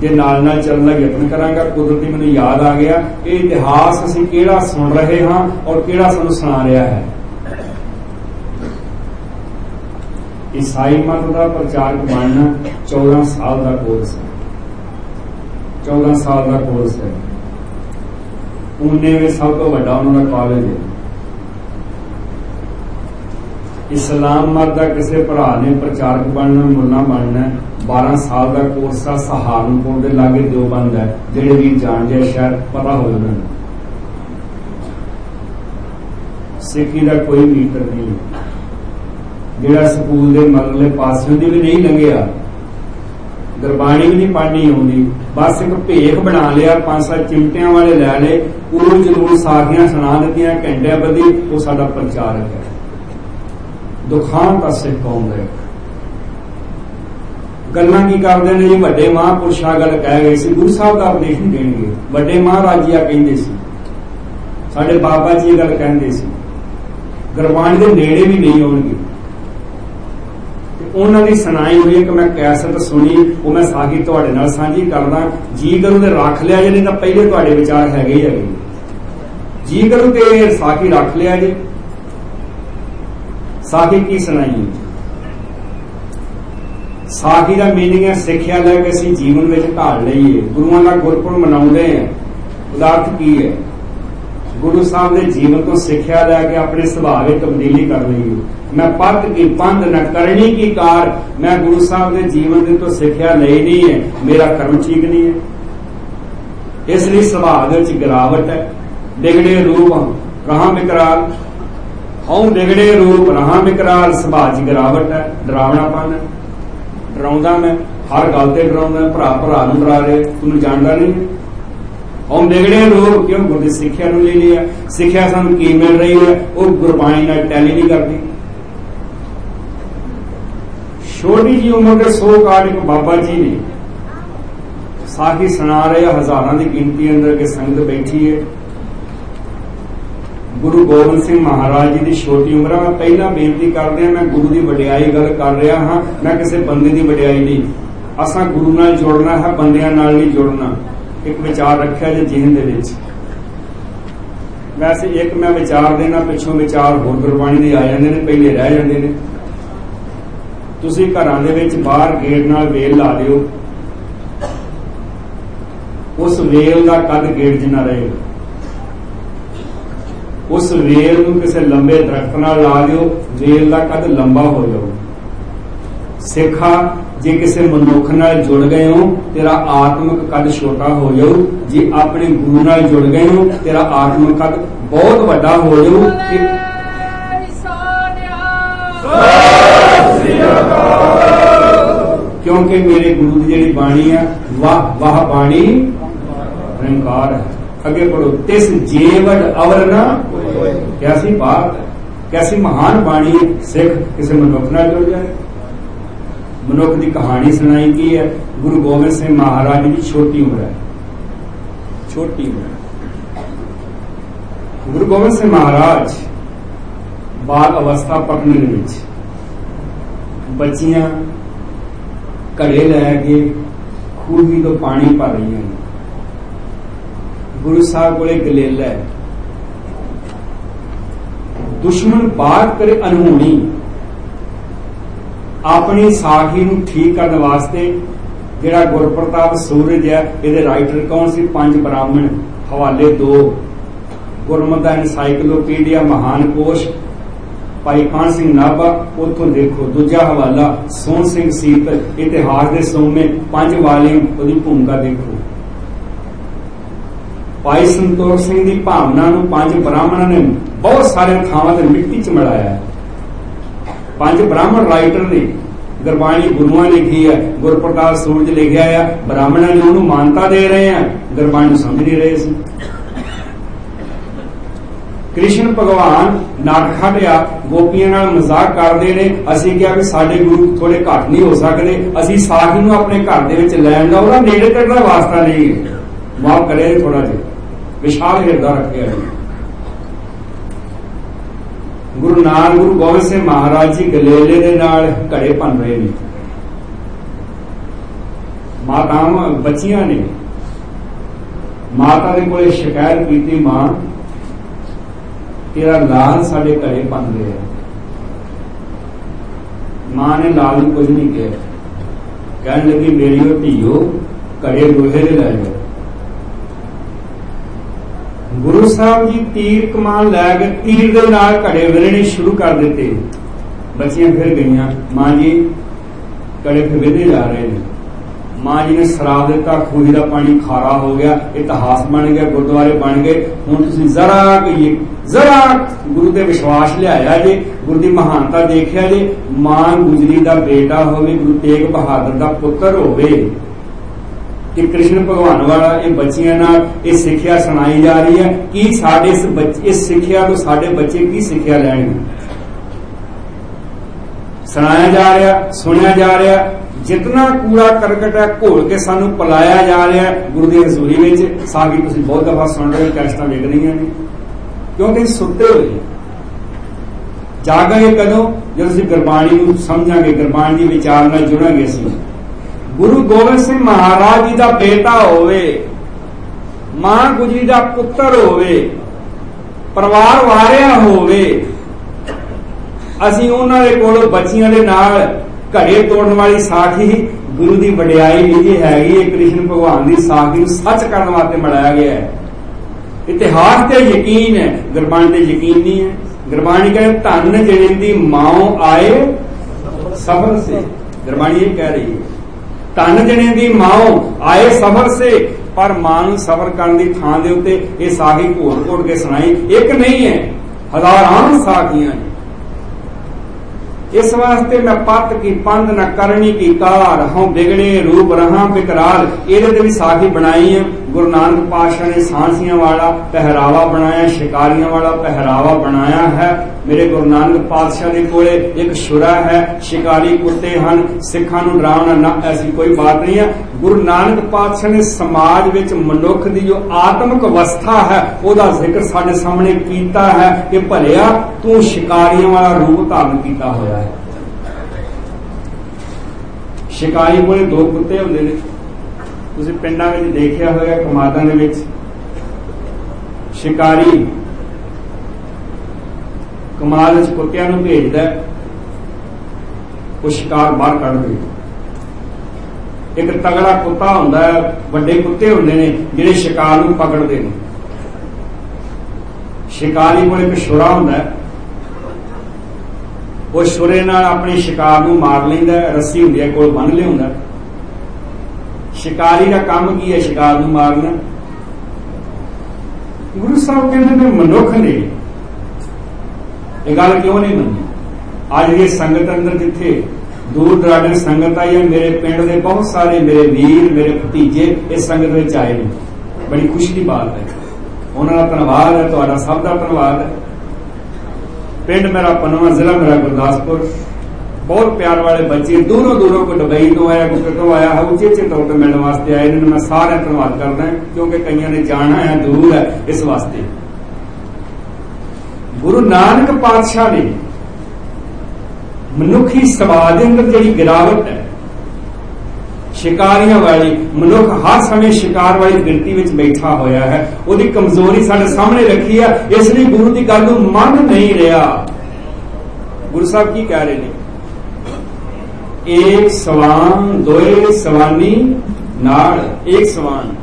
ਦੇ ਨਾਲ ਨਾਲ ਚੱਲਣ ਦਾ ਯਤਨ ਕਰਾਂਗਾ। ਕੁਦਰਤੀ ਮੈਨੂੰ ਯਾਦ ਆ ਗਿਆ, ਇਹ ਇਤਿਹਾਸ ਅਸੀਂ ਕਿਹੜਾ ਸੁਣ ਰਹੇ ਹਾਂ ਔਰ ਕਿਹੜਾ ਸਾਨੂੰ ਸੁਣਾ ਰਿਹਾ ਹੈ। ਈਸਾਈ ਮਤ ਦਾ ਪ੍ਰਚਾਰਕ ਬਣਨਾ 14 ਸਾਲ ਦਾ ਕੋਰਸ ਹੈ। 14 ਸਾਲ ਦਾ ਕੋਰਸ ਹੈ। ਉਹਨੇ ਵਿੱਚ ਸਭ ਤੋਂ ਵੱਡਾ ਉਹਨਾਂ ਦਾ ਕਾਲਜ ਹੈ। ਇਸਲਾਮ ਮਤ ਦਾ ਕਿਸੇ ਭਰਾ ਨੇ ਪ੍ਰਚਾਰਕ ਬਣਨਾ ਮੁੱਲਾ ਬਣਨਾ 12 ਸਾਲ ਦਾ ਕੋਰਸ ਆ ਸਹਾਰਨਪੁਰ ਦੇ ਲਾਗੇ ਦਿਓਬੰਦ ਹੈ। ਜਿਹੜੇ ਵੀ ਜਾਣ ਜਾਣਦੇ ਸ਼ਾਇਦ ਪਤਾ ਹੋਵੇ ਉਹਨਾਂ ਸਿੱਖੀ ਦਾ ਕੋਈ ਮੀਟਰ ਨਹੀਂ ਜਿਹੜਾ ਸਕੂਲ ਦੇ ਮਗਲੇ ਪਾਸਿਓਂ ਦੀ ਵੀ ਨਹੀਂ ਲੰਘਿਆ ਗੁਰਬਾਣੀ ਵੀ ਨਹੀਂ ਪੜ੍ਹਨੀ ਆਉਂਦੀ। ਬਸ ਇੱਕ ਭੇਖ ਬਣਾ ਲਿਆ, ਪੰਜ ਸੱਤ ਚਿਮਟਿਆਂ ਵਾਲੇ ਲੈ ਲਏ। ਉਹ ਜਰੂਰ ਸਾਖੀਆਂ ਸੁਣਾ ਦਿੱਤੀਆਂ, ਘੰਟਿਆਂ ਬੱਧੀ ਉਹ ਸਾਡਾ ਪ੍ਰਚਾਰਕ ਹੈ। ਦੁਖਾਂ ਪਾਸੇ ਸਿੱਖ ਕੌਮ ਦਾ ਗੱਲਾਂ ਕੀ ਕਰਦੇ ਨੇ ਜੀ? ਵੱਡੇ ਮਹਾਂਪੁਰਸ਼ਾਂ ਗੱਲ ਕਹਿ ਗਏ ਸੀ, ਗੁਰੂ ਸਾਹਿਬ ਦਾ ਉਪਦੇਸ਼ ਦੇਣਗੇ। ਵੱਡੇ ਮਹਾਰਾਜੀਆ ਕਹਿੰਦੇ ਸੀ। ਸਾਡੇ ਬਾਬਾ ਜੀ ਇਹ ਗੱਲ ਕਹਿੰਦੇ ਸੀ। ਗੁਰਬਾਣੀ ਦੇ ਨੇੜੇ ਵੀ ਨਹੀਂ ਆਉਣਗੇ। ਉਹਨਾਂ ਦੀ ਸੁਣਾਈ ਹੋਈ ਇੱਕ ਮੈਂ ਕੈਸਟ ਸੁਣੀ, ਉਹ ਮੈਂ ਸਾਖੀ ਤੁਹਾਡੇ ਨਾਲ ਸਾਂਝੀ ਕਰਦਾ। ਜੀ ਕਰੂ ਤੇ ਰੱਖ ਲਿਆ ਜੇ, ਨਹੀਂ ਤਾਂ ਪਹਿਲੇ ਤੁਹਾਡੇ ਵਿਚਾਰ ਹੈਗੇ ਹੀ ਹੈਗੇ। ਜੀ ਕਰੂ ਤੇ ਸਾਖੀ ਰੱਖ ਲਿਆ ਜੀ। ਸਾਖੀ ਕੀ ਸੁਣਾਈ ਸਾਖੀ ਦਾ ਮੀਨਿੰਗ ਹੈ ਸਿੱਖਿਆ ਲੈ ਕੇ ਅਸੀਂ ਜੀਵਨ ਵਿੱਚ ਢਾਲ ਲਈਏ। ਗੁਰੂਆਂ ਦਾ ਗੁਰਪੁਰਬ ਮਨਾਉਂਦੇ ਆ ਉਹਦਾ ਕੀ ਹੈ? ਗੁਰੂ ਸਾਹਿਬ ਦੇ ਜੀਵਨ ਤੋਂ ਸਿੱਖਿਆ ਲੈ ਕੇ ਆਪਣੇ ਸੁਭਾਅ ਵਿੱਚ ਤਬਦੀਲੀ ਕਰ ਲਈ ਮੈਂ ਪੱਤ ਕੀ ਪੰਧ ਨ ਕਰਨੀ ਕੀ ਕਾਰ, ਮੈਂ ਗੁਰੂ ਸਾਹਿਬ ਦੇ ਜੀਵਨ ਦੇ ਤੋਂ ਸਿੱਖਿਆ ਲਈ ਨਹੀਂ ਹੈ, ਮੇਰਾ ਕਰਮ ਠੀਕ ਨਹੀਂ ਹੈ। ਇਸ ਲਈ ਸੁਭਾਅ ਦੇ ਵਿੱਚ ਗਿਰਾਵਟ ਹੈ। ਡਿਗੜੇ ਰੂਪ ਰਹਾ ਵਿਕਰਾਲ ਹਉ ਡਿਗੜੇ ਰੂਪ, ਰਹਾ ਵਿਕਰਾਲ ਸੁਭਾਅ ਦੀ ਗਿਰਾਵਟ ਹੈ, ਡਰਾਵਣਾਪਨ ਹੈ। ਡਰਾਉਂਦਾ ਮੈਂ, ਹਰ ਗੱਲ ਤੇ ਡਰਾਉਂਦਾ ਭਰਾ ਭਰਾ ਨੂੰ ਡਰਾ ਰਿਹਾ, ਤੂੰ ਜਾਣਦਾ ਨਹੀਂ। ਉਹ ਵਿਗੜੇ ਲੋਕ ਕਿਉਂ ਗੁਰਦੀ ਸਿੱਖਿਆ ਨੂੰ ਲੈ ਲਿਆ? ਸਿੱਖਿਆ ਸਾਨੂੰ ਕੀ ਮਿਲ ਰਹੀ ਹੈ? ਉਹ ਗੁਰਬਾਣੀ ਨਾਲ ਟੈਲੀ ਨਹੀਂ ਕਰਦੀ। ਛੋਟੀ ਜੀ ਉਮਰ ਦੇ ਸੋ ਕਾਲ ਇੱਕ ਬਾਬਾ ਜੀ ਨੇ। ਸਾਖੀ ਸੁਣਾ ਰਹੇ ਹਜ਼ਾਰਾਂ ਦੀ ਗਿਣਤੀ ਅੰਦਰ ਕੇ ਸੰਗਤ ਬੈਠੀ ਹੈ। ਗੁਰੂ ਗੋਬਿੰਦ ਸਿੰਘ ਮਹਾਰਾਜ ਜੀ ਦੀ ਛੋਟੀ ਉਮਰ ਹੈ ਮੈਂ ਪਹਿਲਾਂ ਬੇਨਤੀ ਕਰਦੇ ਆ, ਮੈਂ ਗੁਰੂ ਦੀ ਵਡਿਆਈ ਗੱਲ ਕਰ ਰਿਹਾ ਹਾਂ। ਮੈਂ ਕਿਸੇ ਬੰਦੇ ਦੀ ਵਡਿਆਈ ਨਹੀਂ। ਅਸਾਂ ਗੁਰੂ ਨਾਲ ਜੁੜਨਾ ਹੈ, ਬੰਦਿਆਂ ਨਾਲ ਨਹੀਂ ਜੁੜਨਾ। ਇੱਕ ਵਿਚਾਰ ਰੱਖਿਆ ਜੇ ਜੀਵਨ ਦੇ ਵਿੱਚ। ਵੈਸੇ ਇੱਕ ਮੈਂ ਵਿਚਾਰ ਦੇਣਾ, ਪਿੱਛੋਂ ਵਿਚਾਰ ਹੋਰ ਗੁਰਬਾਣੀ ਦੇ ਆ ਜਾਂਦੇ ਨੇ, ਪਹਿਲੇ ਰਹਿ ਜਾਂਦੇ ਨੇ। ਤੁਸੀਂ ਘਰਾਂ ਦੇ ਵਿੱਚ ਬਾਹਰ ਗੇਟ ਨਾਲ ਵੇਲ ਲਾ ਦਿਓ। ਉਸ ਵੇਲ ਦਾ ਕੱਦ ਗੇਟ ਜਿੰਨਾ ਰਹੇਗਾ। ਉਸ ਵੇਲ ਨੂੰ ਕਿਸੇ ਲੰਬੇ ਦਰਖਤ ਨਾਲ ਲਾ ਦਿਓ, ਵੇਲ ਦਾ ਕੱਦ ਲੰਬਾ ਹੋ ਜਾਊ। ਸਿੱਖਾ ਜੇ ਕਿਸੇ ਮਨੁੱਖ ਨਾਲ ਜੁੜ ਗਏ ਹੋ ਤੇਰਾ ਆਤਮਿਕ ਕੱਦ ਛੋਟਾ ਹੋ ਜਾਊ। ਜੇ ਆਪਣੇ ਗੁਰੂ ਨਾਲ ਜੁੜ ਗਏ ਹੋ ਤੇਰਾ ਆਤਮਿਕ ਕੱਦ ਬਹੁਤ ਵੱਡਾ ਹੋ ਜਾਊ। ਕਿ ਕਿਉਂਕਿ ਮੇਰੇ ਗੁਰੂ ਦੀ ਜਿਹੜੀ ਬਾਣੀ ਆ ਵਾਹ ਵਾਹ ਬਾਣੀ ਹੰਕਾਰ ਹੈ। ਅੱਗੇ ਪੜੋ ਤਿਸ ਜੀਵਨ ਅਵਰ ਨਾ ਕੈਸੀ ਬਾਤ ਕੈਸੀ ਮਹਾਨ ਬਾਣੀ ਸਿੱਖ ਕਿਸੇ ਮਨੁੱਖ ਨਾਲ ਜੁੜ ਜਾਏ। ਮਨੁੱਖ ਦੀ ਕਹਾਣੀ ਸੁਣਾਈ ਗਈ ਹੈ? ਗੁਰੂ ਗੋਬਿੰਦ ਸਿੰਘ ਮਹਾਰਾਜ ਦੀ ਛੋਟੀ ਉਮਰ ਹੈ। ਛੋਟੀ ਉਮਰ ਗੁਰੂ ਗੋਬਿੰਦ ਸਿੰਘ ਮਹਾਰਾਜ ਬਾਲ ਅਵਸਥਾ ਪਤਨੀ ਦੇ ਵਿੱਚ ਬੱਚੀਆਂ ਘੜੇ ਲੈ ਕੇ ਖੂਹੀ ਤੋਂ ਪਾਣੀ ਭਰ ਰਹੀਆਂ ਨੇ। ਗੁਰੂ ਸਾਹਿਬ ਕੋਲੇ ਗਲੇਲਾ ਹੈ। ਦੁਸ਼ਮਣ ਬਾਤ ਕਰੇ ਅਨਹੋਣੀ ਆਪਣੀ ਸਾਖੀ ਨੂੰ ਠੀਕ ਕਰਨ ਵਾਸਤੇ ਜਿਹੜਾ ਗੁਰਪ੍ਰਤਾਪ ਸੂਰਜ ਹੈ, ਇਹਦੇ ਰਾਈਟਰ ਕੌਣ ਸੀ? ਪੰਜ ਬ੍ਰਾਹਮਣ, ਹਵਾਲੇ ਦੋ। ਗੁਰਮਤਿ ਦਾ ਐਨਸਾਈਕਲੋਪੀਡੀਆ ਮਹਾਨ ਕੋਸ਼। ਭਾਈ ਕਾਨ ਸਿੰਘ ਨਾਭਾ, ਉਥੋਂ ਦੇਖੋ, ਦੂਜਾ ਹਵਾਲਾ, ਸੋਹਣ ਸਿੰਘ ਸੀਤ, ਇਤਿਹਾਸ ਦੇ ਸੋਮੇ, ਪੰਜ ਵਾਲੀਅਮ, ਉਹਦੀ ਭੂਮਿਕਾ ਦੇਖੋ। ਭਾਈ ਸੰਤੋਖ ਸਿੰਘ ਦੀ ਭਾਵਨਾ ਨੂੰ ਪੰਜ ਬ੍ਰਾਹਮਣਾਂ ਨੇ ਬਹੁਤ ਸਾਰੇ ਥਾਵਾਂ ਤੇ ਮਿੱਟੀ 'ਚ ਮਿਲਾਇਆ ਪੰਜ ਬ੍ਰਾਹਮਣ ਰਾਈਟਰ ਨੇ, ਗੁਰਬਾਣੀ ਗੁਰੂਆਂ ਲਿਖੀ ਹੈ ਗੁਰਪ੍ਰਕਾਸ਼ ਸੂਰਜ ਲਿਖਿਆ ਆ, ਬ੍ਰਾਹਮਣਾਂ ਨੇ ਉਹਨੂੰ ਮਾਨਤਾ ਦੇ ਰਹੇ ਆ, ਗੁਰਬਾਣੀ ਸਮਝ ਨਹੀਂ ਰਹੇ ਸੀ। ਕ੍ਰਿਸ਼ਨ ਭਗਵਾਨ ਨਾਟਕ ਹਟਿਆ ਗੋਪੀਆਂ ਨਾਲ ਮਜ਼ਾਕ ਕਰਦੇ ਨੇ, ਅਸੀਂ ਕਿਹਾ ਕਿ ਸਾਡੇ ਗੁਰੂ ਥੋੜੇ ਘੱਟ ਨਹੀਂ ਹੋ ਸਕਦੇ, ਅਸੀਂ ਸਾਖੀ ਨੂੰ ਆਪਣੇ ਘਰ ਦੇ ਵਿੱਚ ਲੈਣ ਦਾ, ਉਹਦਾ ਨੇੜੇ ਤੱਕ ਦਾ ਵਾਸਤਾ ਨਹੀਂ ਹੈ। ਮਾਫ ਕਰੇ ਥੋੜਾ ਜਿਹਾ, ਵਿਸ਼ਾਲ ਹਿਰਦਾ ਰੱਖਿਆ ਗੁਰੂ ਨਾਨਕ ਗੁਰੂ ਗੋਬਿੰਦ ਸਿੰਘ ਮਹਾਰਾਜ ਜੀ ਗਲੇਲੇ ਦੇ ਨਾਲ ਘੜੇ ਭੰਨ ਰਹੇ ਨੇ। ਮਾਤਾਵਾਂ, ਬੱਚੀਆਂ ਨੇ ਮਾਤਾ ਦੇ ਕੋਲੇ ਸ਼ਿਕਾਇਤ ਕੀਤੀ, ਮਾਂ, ਤੇਰਾ ਲਾਲ ਸਾਡੇ ਘਰੇ ਭੰਨ ਰਿਹਾ ਮਾਂ ਨੇ ਲਾਲ ਨੂੰ ਕੁਝ ਨਹੀਂ ਕਿਹਾ। ਕਹਿਣ ਲੱਗੀ, ਮੇਰੀ ਉਹ ਧੀਓ ਘਰੇ ਲੋਹੇ ਦੇ ਲੈ ਜਾ। ਗੁਰੂ ਸਾਹਿਬ ਜੀ ਤੀਰ ਕਮਾਨ ਲੈ ਕੇ ਤੀਰ ਦੇ ਨਾਲ ਘੜੇ ਵਿਲਣੇ ਸ਼ੁਰੂ ਕਰ ਦਿੱਤੇ। ਬੱਚੀਆਂ ਫਿਰ ਗਈਆਂ। ਮਾਂ ਜੀ, ਘੜੇ ਫਿਰ ਜਾ ਰਹੇ ਨੇ। ਮਾਂ ਜੀ ਨੇ ਸ਼ਰਾਬ ਦਿੱਤਾ, ਖੂਹੀ ਦਾ ਪਾਣੀ ਖਾਰਾ ਹੋ ਗਿਆ, ਇਤਿਹਾਸ ਬਣ ਗਿਆ, ਗੁਰਦੁਆਰੇ ਬਣ ਗਏ। ਹੁਣ ਤੁਸੀਂ ਜ਼ਰਾ ਕਹੀਏ, ਜ਼ਰਾ ਗੁਰੂ ਤੇ ਵਿਸ਼ਵਾਸ ਲਿਆਇਆ ਜੇ, ਗੁਰੂ ਦੀ ਮਹਾਨਤਾ ਦੇਖਿਆ ਜੇ, ਮਾਂ ਗੁਜਰੀ ਦਾ ਬੇਟਾ ਹੋਵੇ, ਗੁਰੂ ਤੇਗ ਬਹਾਦਰ ਦਾ ਪੁੱਤਰ ਹੋਵੇ। ਕਿ ਕ੍ਰਿਸ਼ਨ ਭਗਵਾਨ ਵਾਲਾ ਇਹ ਬੱਚਿਆਂ ਨਾਲ ਇਹ ਸਿੱਖਿਆ ਸੁਣਾਈ ਜਾ ਰਹੀ ਹੈ। ਕੀ ਸਾਡੇ ਇਸ ਬੱਚੇ, ਇਸ ਸਿੱਖਿਆ ਤੋਂ ਸਾਡੇ ਬੱਚੇ ਕੀ ਸਿੱਖਿਆ ਲੈਣਗੇ? ਸੁਣਾਇਆ ਜਾ ਰਿਹਾ, ਸੁਣਿਆ ਜਾ ਰਿਹਾ। ਜਿਤਨਾ ਕੂੜਾ ਕਰਕਟ ਹੈ, ਘੋਲ ਕੇ ਸਾਨੂੰ ਪਲਾਇਆ ਜਾ ਰਿਹਾ ਗੁਰੂ ਦੀ ਹਜ਼ੂਰੀ ਵਿੱਚ। ਸਾਗੀ ਤੁਸੀਂ ਬਹੁਤ ਦਫਾ ਸੁਣ ਰਹੇ ਹੋ ਕੈਸਟਾਂ ਵੇਖ ਰਹੀਆਂ ਨੇ। ਕਿਉਂਕਿ ਸੁੱਤੇ ਹੋਏ ਜਾਗਾਂਗੇ ਕਦੋਂ? ਜਦੋਂ ਅਸੀਂ ਗੁਰਬਾਣੀ ਨੂੰ ਸਮਝਾਂਗੇ, ਗੁਰਬਾਣੀ ਦੀ ਵਿਚਾਰ ਨਾਲ ਜੁੜਾਂਗੇ ਅਸੀਂ। ਗੁਰੂ ਗੋਬਿੰਦ ਸਿੰਘ ਮਹਾਰਾਜ ਜੀ ਦਾ ਬੇਟਾ ਹੋਵੇ, ਮਾਂ ਗੁਜਰੀ ਦਾ ਪੁੱਤਰ ਹੋਵੇ, ਪਰਿਵਾਰ ਵਾਰਿਆ ਹੋਵੇ, ਅਸੀਂ ਉਹਨਾਂ ਦੇ ਕੋਲੋਂ ਬੱਚੀਆਂ ਦੇ ਨਾਲ ਘੜੇ ਤੋੜਨ ਵਾਲੀ ਸਾਖੀ ਗੁਰੂ ਦੀ ਵਡਿਆਈ ਵੀ ਹੈਗੀ ਹੈ, ਕ੍ਰਿਸ਼ਨ ਭਗਵਾਨ ਦੀ ਸਾਖੀ ਨੂੰ ਸੱਚ ਕਰਨ ਵਾਸਤੇ ਬਣਾਇਆ ਗਿਆ ਹੈ। ਇਤਿਹਾਸ ਤੇ ਯਕੀਨ ਹੈ, ਗੁਰਬਾਣੀ ਤੇ ਯਕੀਨ ਨਹੀਂ ਹੈ। ਗੁਰਬਾਣੀ ਕਹਿੰਦੇ, ਧੰਨ ਜਿਹੜੇ ਦੀ ਮਾਂ ਆਏ, ਸਬਰ ਸੇ। ਗੁਰਬਾਣੀ ਇਹ ਕਹਿ ਰਹੀ ਹੈ। ਧੰਨ ਜਣੇ ਦੀ ਮਾਂ ਆਏ ਸਬਰ ਸੇ, ਪਰ ਮਾਂ ਨੂੰ ਸਬਰ ਕਰਨ ਦੀ ਥਾਂ ਦੇ ਉੱਤੇ ਇਹ ਸਾਖੀ ਘੋੜ-ਘੋੜ ਕੇ ਸੁਣਾਈ, ਇੱਕ ਨਹੀਂ ਹੈ, ਹਜ਼ਾਰਾਂ ਸਾਖੀਆਂ ਇਸ ਵਾਸਤੇ ਮੈਂ ਪਤ ਕੀ ਪੰਦ ਨਾ ਕਰਨੀ ਕੀ ਕਾਰ ਹਉ ਬਿਗੜੇ ਰੂਪ ਰਹਾ ਬਿਕਰਾਰ ਇਹਦੇ ਤੇ ਵੀ ਸਾਖੀ ਬਣਾਈ ਹੈ ਗੁਰੂ ਨਾਨਕ ਪਾਤਸ਼ਾਹ ਨੇ ਸਾਂਸੀਆਂ ਵਾਲਾ ਪਹਿਰਾਵਾ ਬਣਾਇਆ, ਸ਼ਿਕਾਰੀਆਂ ਵਾਲਾ ਪਹਿਰਾਵਾ ਬਣਾਇਆ ਹੈ। ਮੇਰੇ ਗੁਰੂ ਨਾਨਕ ਪਾਤਸ਼ਾਹ ਦੇ ਕੋਲੇ ਇੱਕ ਸ਼ੁਰਾ ਹੈ, ਸ਼ਿਕਾਰੀ ਕੁੱਤੇ ਹਨ, ਸਿੱਖਾਂ ਨੂੰ ਡਰਾਉਣਾ ਨਾ ਐਸੀ ਕੋਈ ਬਾਤ ਨਹੀਂ ਹੈ। ਗੁਰੂ ਨਾਨਕ ਪਾਤਸ਼ਾਹ ਨੇ ਸਮਾਜ ਵਿੱਚ ਮਨੁੱਖ ਦੀ ਜੋ ਆਤਮਿਕ ਅਵਸਥਾ ਹੈ, ਉਹਦਾ ਜ਼ਿਕਰ ਸਾਡੇ ਸਾਹਮਣੇ ਕੀਤਾ ਹੈ ਕਿ ਭਲਿਆ ਤੂੰ ਸ਼ਿਕਾਰੀਆਂ ਵਾਲਾ ਰੂਪ ਧਾਰਨ ਕੀਤਾ ਹੋਇਆ ਹੈ। ਸ਼ਿਕਾਰੀ ਕੋਲੇ ਦੋ ਕੁੱਤੇ ਹੁੰਦੇ ਨੇ। ਤੁਸੀਂ ਪਿੰਡਾਂ ਵਿੱਚ ਦੇਖਿਆ ਹੋਵੇਗਾ ਕਮਾਦਾਂ ਦੇ ਵਿੱਚ ਸ਼ਿਕਾਰੀ ਕਮਾਲ ਵਿੱਚ ਕੁੱਤਿਆਂ ਨੂੰ ਭੇਜਦਾ ਉਹ ਸ਼ਿਕਾਰ ਬਾਹਰ ਕੱਢ ਕੱਢਦੇ ਇੱਕ ਤਗੜਾ ਕੁੱਤਾ ਹੁੰਦਾ ਹੈ, ਵੱਡੇ ਕੁੱਤੇ ਹੁੰਦੇ ਨੇ, ਜਿਹੜੇ ਸ਼ਿਕਾਰ ਨੂੰ ਪਕੜਦੇ ਨੇ। ਸ਼ਿਕਾਰੀ ਕੋਲ ਇੱਕ ਛੁਰਾ ਹੁੰਦਾ ਉਹ ਛੁਰੇ ਨਾਲ ਆਪਣੇ ਸ਼ਿਕਾਰ ਨੂੰ ਮਾਰ ਲੈਂਦਾ ਰੱਸੀ ਹੁੰਦੀ ਹੈ, ਕੋਲ ਬੰਨ ਲਿਆਉਂਦਾ ਸ਼ਿਕਾਰੀ ਦਾ ਕੰਮ ਕੀ ਹੈ ਸ਼ਿਕਾਰ ਨੂੰ ਮਾਰਨਾ? ਗੁਰੂ ਸਾਹਿਬ ਕਹਿੰਦੇ ਨੇ, ਮਨੁੱਖ ਨੇ ਇਹ ਗੱਲ ਕਿਉਂ ਨਹੀਂ ਮੰਨੀ? ਅੱਜ ਦੀ ਸੰਗਤ ਅੰਦਰ ਜਿੱਥੇ ਦੂਰ ਦਰਾਡੇ ਸੰਗਤ ਆਈ ਹੈ, ਮੇਰੇ ਪਿੰਡ ਦੇ ਬਹੁਤ ਸਾਰੇ ਮੇਰੇ ਵੀਰ, ਮੇਰੇ ਭਤੀਜੇ ਇਸ ਸੰਗਤ ਵਿੱਚ ਆਏ ਨੇ। ਬੜੀ ਖੁਸ਼ੀ ਦੀ ਬਾਤ ਹੈ। ਉਹਨਾਂ ਦਾ ਧੰਨਵਾਦ ਹੈ, ਤੁਹਾਡਾ ਸਭ ਦਾ ਧੰਨਵਾਦ ਹੈ। ਪਿੰਡ ਮੇਰਾ ਪਨਵਾ ਜ਼ਿਲ੍ਹਾ ਮੇਰਾ ਗੁਰਦਾਸਪੁਰ। ਬਹੁਤ ਪਿਆਰ ਵਾਲੇ ਬੱਚੇ ਦੂਰੋਂ ਦੂਰੋਂ ਕੋ ਦੁਬਈ ਤੋਂ ਆਇਆ ਕੋ ਕਿਤੋਂ ਆਇਆ ਹੈ ਉੱਚੇ ਉੱਚੇ ਤੌਰ ਤੇ ਮਿਲਣ ਵਾਸਤੇ ਆਏ ਇਹਨਾਂ ਨੂੰ, ਮੈਂ ਸਾਰਿਆਂ ਧੰਨਵਾਦ ਕਰਦਾ ਕਿਉਂਕਿ ਕਈਆਂ ਨੇ ਜਾਣਾ ਹੈ, ਦੂਰ ਹੈ ਇਸ ਵਾਸਤੇ। ਗੁਰੂ ਨਾਨਕ ਪਾਤਸ਼ਾਹ ਨੇ ਮਨੁੱਖੀ ਸਮਾਜ ਦੇ ਅੰਦਰ ਜਿਹੜੀ ਗਿਰਾਵਟ ਹੈ, ਸ਼ਿਕਾਰੀਆਂ ਵਾਲੀ, ਮਨੁੱਖ ਹਰ ਸਮੇਂ ਸ਼ਿਕਾਰ ਵਾਲੀ ਗਿਣਤੀ ਵਿੱਚ ਬੈਠਾ ਹੋਇਆ ਹੈ, ਉਹਦੀ ਕਮਜ਼ੋਰੀ ਸਾਡੇ ਸਾਹਮਣੇ ਰੱਖੀ ਹੈ, ਇਸ ਲਈ ਗੁਰੂ ਦੀ ਗੱਲ ਨੂੰ ਮੰਨ ਨਹੀਂ ਰਿਹਾ। ਗੁਰੂ ਸਾਹਿਬ ਕੀ ਕਹਿ ਰਹੇ ਨੇ? ਇੱਕ ਸਵਾਨ ਦੋਏ ਸਵਾਨੀ ਨਾਲ ਇੱਕ ਸਵਾਨ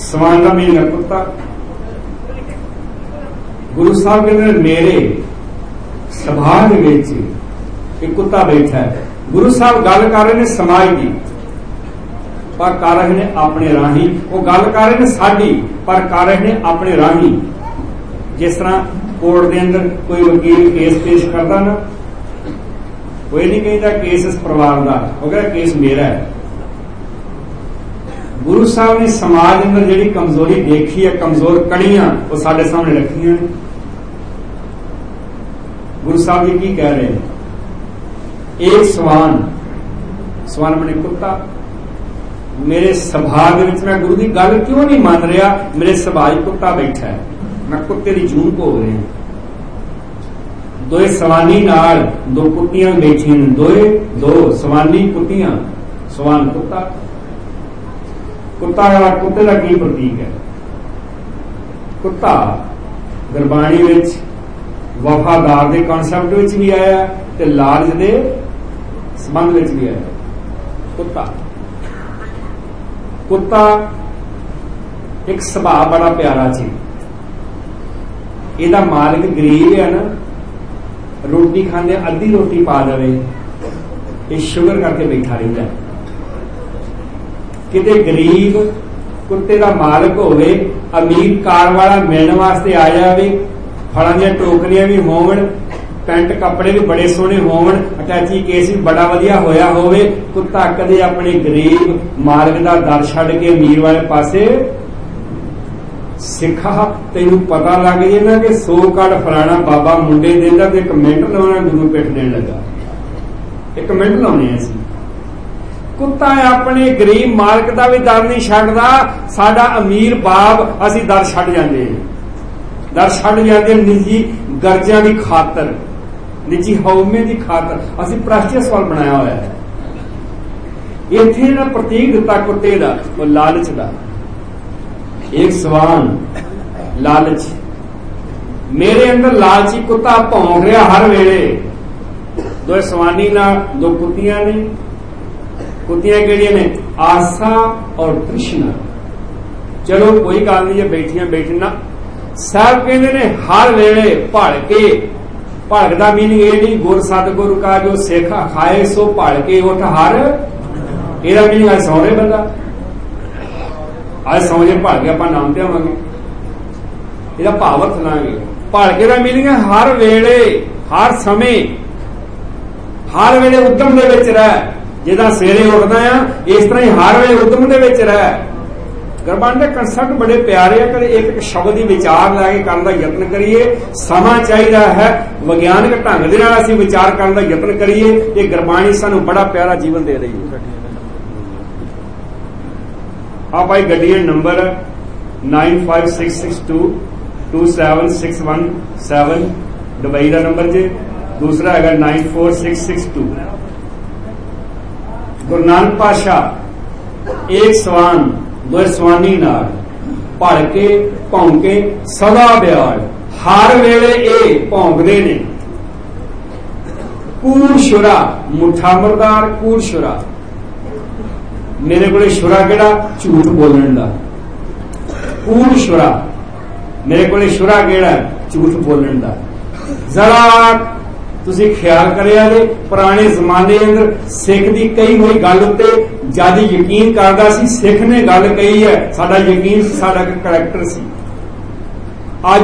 ਸਵਾਨ ਦਾ ਮੀਨ ਕੁੱਤਾ ਗੁਰੂ ਸਾਹਿਬ ਕਹਿੰਦੇ ਮੇਰੇ ਸਭਾ ਦੇ ਵਿੱਚ ਇੱਕ ਕੁੱਤਾ ਬੈਠਾ ਹੈ ਗੁਰੂ ਸਾਹਿਬ ਗੱਲ ਕਰ ਰਹੇ ਨੇ ਸਮਾਜ ਦੀ ਪਰ ਕਰ ਰਹੇ ਨੇ ਆਪਣੇ ਰਾਹੀਂ ਉਹ ਗੱਲ ਕਰ ਰਹੇ ਨੇ ਸਾਡੀ ਪਰ ਕਰ ਰਹੇ ਨੇ ਆਪਣੇ ਰਾਹੀਂ ਜਿਸ ਤਰ੍ਹਾਂ ਕੋਰਟ ਦੇ ਅੰਦਰ ਕੋਈ ਵਕੀਲ ਕੇਸ ਪੇਸ਼ ਕਰਦਾ ਨਾ ਕੋਈ ਨਹੀਂ ਕਹਿੰਦਾ ਕੇਸ ਇਸ ਪਰਿਵਾਰ ਦਾ, ਉਹ ਕਹਿੰਦਾ ਕੇਸ ਮੇਰਾ ਹੈ। ਗੁਰੂ ਸਾਹਿਬ ਨੇ ਸਮਾਜ ਅੰਦਰ ਜਿਹੜੀ ਕਮਜ਼ੋਰੀ ਦੇਖੀ ਹੈ, ਕਮਜ਼ੋਰ ਕਣੀਆਂ ਉਹ ਸਾਡੇ ਸਾਹਮਣੇ ਰੱਖੀਆਂ ਨੇ। ਗੁਰੂ ਸਾਹਿਬ ਜੀ ਕੀ ਕਹਿ ਰਹੇ ਨੇ? ਇੱਕ ਸਵਾਨ ਸਵਾਨ ਬਣੇ ਕੁੱਤਾ, ਮੇਰੇ ਸਭਾ ਦੇ ਵਿੱਚ ਮੈਂ ਗੁਰੂ ਦੀ ਗੱਲ ਕਿਉਂ ਨਹੀਂ ਮੰਨ ਰਿਹਾ? ਮੇਰੇ ਸਭਾ ਕੁੱਤਾ ਬੈਠਾ ਹੈ। ਮੈਂ ਕੁੱਤੇ ਦੀ ਜੂਨ ਭੋਗ ਰਿਹਾ। ਦੋਏ ਸਵਾਨੀ ਨਾਲ ਦੋ ਕੁੱਤੀਆਂ ਬੈਠੀਆਂ ਦੋਏ ਦੋ ਸਵਾਨੀ ਕੁੱਤੀਆਂ, ਸਵਾਨ ਕੁੱਤਾ। ਕੁੱਤਾ ਕੁੱਤੇ ਦਾ ਕੀ ਪ੍ਰਤੀਕ ਹੈ? ਕੁੱਤਾ ਗੁਰਬਾਣੀ ਵਿੱਚ ਵਫਾਦਾਰ ਦੇ ਕਨਸੈਪਟ ਵਿੱਚ ਵੀ ਆਇਆ ਤੇ ਲਾਲਚ ਦੇ ਸੰਬੰਧ ਵਿੱਚ ਵੀ ਆਇਆ। ਕੁੱਤਾ। ਕੁੱਤਾ ਇੱਕ ਸੁਭਾਅ ਬੜਾ ਪਿਆਰਾ ਸੀ ਇਹਦਾ ਮਾਲਕ ਗਰੀਬ ਹੈ ਨਾ। ਰੋਟੀ ਖਾਂਦੇ ਅੱਧੀ ਰੋਟੀ ਪਾ ਦੇਵੇ, ਇਹ ਸ਼ੂਗਰ ਕਰਕੇ ਬੈਠਾ ਰਹਿੰਦਾ। ਕਿਤੇ ਗਰੀਬ ਕੁੱਤੇ ਦਾ ਮਾਲਕ ਹੋਵੇ, ਅਮੀਰ ਕਾਰ ਵਾਲਾ ਮਿਲਣ ਵਾਸਤੇ ਆ ਜਾਵੇ, ਫਲਾਂ ਦੀਆਂ ਟੋਕਰੀਆਂ ਵੀ ਹੋਵਣ, ਪੈਂਟ ਕੱਪੜੇ ਵੀ ਬੜੇ ਸੋਹਣੇ ਹੋਵਣ, ਅਟੈਚੀ ਕੇਸ ਵੀ ਬੜਾ ਵਧੀਆ ਹੋਇਆ ਹੋਵੇ, ਕੁੱਤਾ ਕਦੇ ਆਪਣੇ ਗਰੀਬ ਮਾਲਕ ਦਾ ਦਰ ਛੱਡ ਕੇ ਅਮੀਰ ਵਾਲੇ ਪਾਸੇ ਸਿੱਖਾ, ਤੈਨੂੰ ਪਤਾ ਲੱਗ ਜੇ ਨਾ ਕਿ ਸੋ ਕੜ ਫਲਾਣਾ ਬਾਬਾ ਮੁੰਡੇ ਦੇਂਦਾ ਤੇ ਇੱਕ ਮਿੰਟ ਲਾਉਣਾ ਗੁਰੂ ਪਿੱਠ ਦੇਣ ਲੱਗਾ। ਇੱਕ ਮਿੰਟ ਲਾਉਣੇ ਅਸੀਂ। ਕੁੱਤਾ ਆਪਣੇ ਗਰੀਬ ਮਾਲਕ ਦਾ ਵੀ ਦਰ ਨਹੀਂ ਛੱਡਦਾ, ਸਾਡਾ ਅਮੀਰ ਬਾਪ ਅਸੀਂ ਦਰ ਛੱਡ ਜਾਂਦੇ ਦਰ ਛੱਡ ਜਾਂਦੇ ਨਿੱਜੀ ਗਰਜਾਂ ਦੀ ਖਾਤਰ, ਨਿੱਜੀ ਹਉਮੇ ਦੀ ਖਾਤਰ। ਅਸੀਂ ਪ੍ਰਾਸ਼ਟਰੀ ਸਵਾਲ ਬਣਾਇਆ ਹੋਇਆ ਹੈ। ਇੱਥੇ ਨਾ ਪ੍ਰਤੀਕ ਦਿੱਤਾ ਕੁੱਤੇ ਦਾ, ਉਹ ਲਾਲਚ ਦਾ। ਇੱਕ ਸਵਾਨ ਲਾਲਚ ਮੇਰੇ ਅੰਦਰ ਲਾਲਚੀ ਕੁੱਤਾ ਭੌਂਕ ਰਿਹਾ ਹਰ ਵੇਲੇ ਦੋ ਸਵਾਨੀ ਨਾਲ ਦੋ ਕੁੱਤੀਆਂ ਨੇ ਕੁੱਤੀਆਂ ਕਿਹੜੀਆਂ ਨੇ ਆਸਾ ਔਰ ਕ੍ਰਿਸ਼ਨਾ ਚਲੋ ਕੋਈ ਗੱਲ ਨਹੀਂ ਜੇ ਬੈਠੀਆਂ ਬੈਠਣਾ ਸਾਹਿਬ ਕਹਿੰਦੇ ਨੇ ਹਰ ਵੇਲੇ ਭੜ ਕੇ ਭੜਕ ਦਾ ਮੀਨਿੰਗ ਇਹ ਨਹੀਂ ਗੁਰ ਸਤਗੁਰ ਕਾ ਜੋ ਸੇਖਾ ਖਾਏ ਸੋ ਭੜ ਕੇ ਉਠ ਹਰ ਇਹਦਾ ਮੀਨਿੰਗ ਹੈ ਸੌਰੇ ਬੰਦਾ ਅੱਜ ਸੌਂਜੇ ਭੜ ਕੇ ਆਪਾਂ ਨਾਮ ਤੇ ਆਵਾਂਗੇ ਇਹਦਾ ਭਾਵ ਅਰਥ ਲਾਂਗੇ ਭੜ ਕੇ ਦਾ ਮੀਨਿੰਗ ਹੈ ਹਰ ਵੇਲੇ, ਹਰ ਸਮੇਂ। ਹਰ ਵੇਲੇ ਉਦਮ ਦੇ ਵਿੱਚ ਰਹਿ। ਜਿਹਦਾ ਸਵੇਰੇ ਉੱਠਦਾ ਆ, ਇਸ ਤਰ੍ਹਾਂ ਹੀ ਹਰ ਵੇਲੇ ਉਦਮ ਦੇ ਵਿੱਚ ਰਹਿ। ਗੁਰਬਾਣੀ ਦੇ ਕਨਸੈਪਟ ਬੜੇ ਪਿਆਰੇ ਆ, ਕਦੇ ਇੱਕ ਇੱਕ ਸ਼ਬਦ ਦੀ ਵਿਚਾਰ ਲੈ ਕੇ ਕਰਨ ਦਾ ਯਤਨ ਕਰੀਏ। ਸਮਾਂ ਚਾਹੀਦਾ ਹੈ, ਵਿਗਿਆਨਕ ਢੰਗ ਦੇ ਨਾਲ ਅਸੀਂ ਵਿਚਾਰ ਕਰਨ ਦਾ ਯਤਨ ਕਰੀਏ। ਇਹ ਗੁਰਬਾਣੀ ਸਾਨੂੰ ਬੜਾ ਪਿਆਰਾ ਜੀਵਨ ਦੇ ਰਹੀ ਹੈ। ਆ ਭਾਈ ਗੱਡੀਆਂ ਨੰਬਰ 9566227617 ਦੁਬਈ ਦਾ ਨੰਬਰ ਜੇ ਦੂਸਰਾ ਹੈਗਾ 94662 ਗੁਰੂ ਨਾਨਕ ਪਾਸ਼ਾ ਇੱਕ ਸਵਾਨ ਦੋ ਸਵਾਨੀ ਨਾਲ ਭੜ ਕੇ ਭੌਂਕੇ ਸਦਾ ਬਿਆਲ ਹਰ ਵੇਲੇ ਇਹ ਭੌਂਕਦੇ ਨੇ ਕੂੜ ਸ਼ੁਰਾ ਮੁੱਠਾ ਮਰਦਾਰ ਕੂੜ ਸ਼ੁਰਾ ਮੇਰੇ ਕੋਲੇ ਸ਼ੁਰਾ ਕਿਹੜਾ? ਝੂਠ ਬੋਲਣ ਦਾ। ਕੂੜ ਸ਼ੁਰਾ? ਮੇਰੇ ਕੋਲੇ ਸ਼ੁਰਾ ਕਿਹੜਾ? ਝੂਠ ਬੋਲਣ ਦਾ। ਜ਼ਰਾ ਤੁਸੀਂ ਖਿਆਲ ਕਰਿਆ ਜੇ, ਪੁਰਾਣੇ ਜ਼ਮਾਨੇ ਅੰਦਰ ਸਿੱਖ ਦੀ ਕਈ ਹੋਈ ਗੱਲ ਉੱਤੇ ਜਦ ਯਕੀਨ ਕਰਦਾ ਸੀ। ਸਿੱਖ ਨੇ ਗੱਲ ਕਹੀ ਹੈ, ਸਾਡਾ ਯਕੀਨ ਸੀ, ਸਾਡਾ ਕਰੈਕਟਰ ਸੀ। ਅੱਜ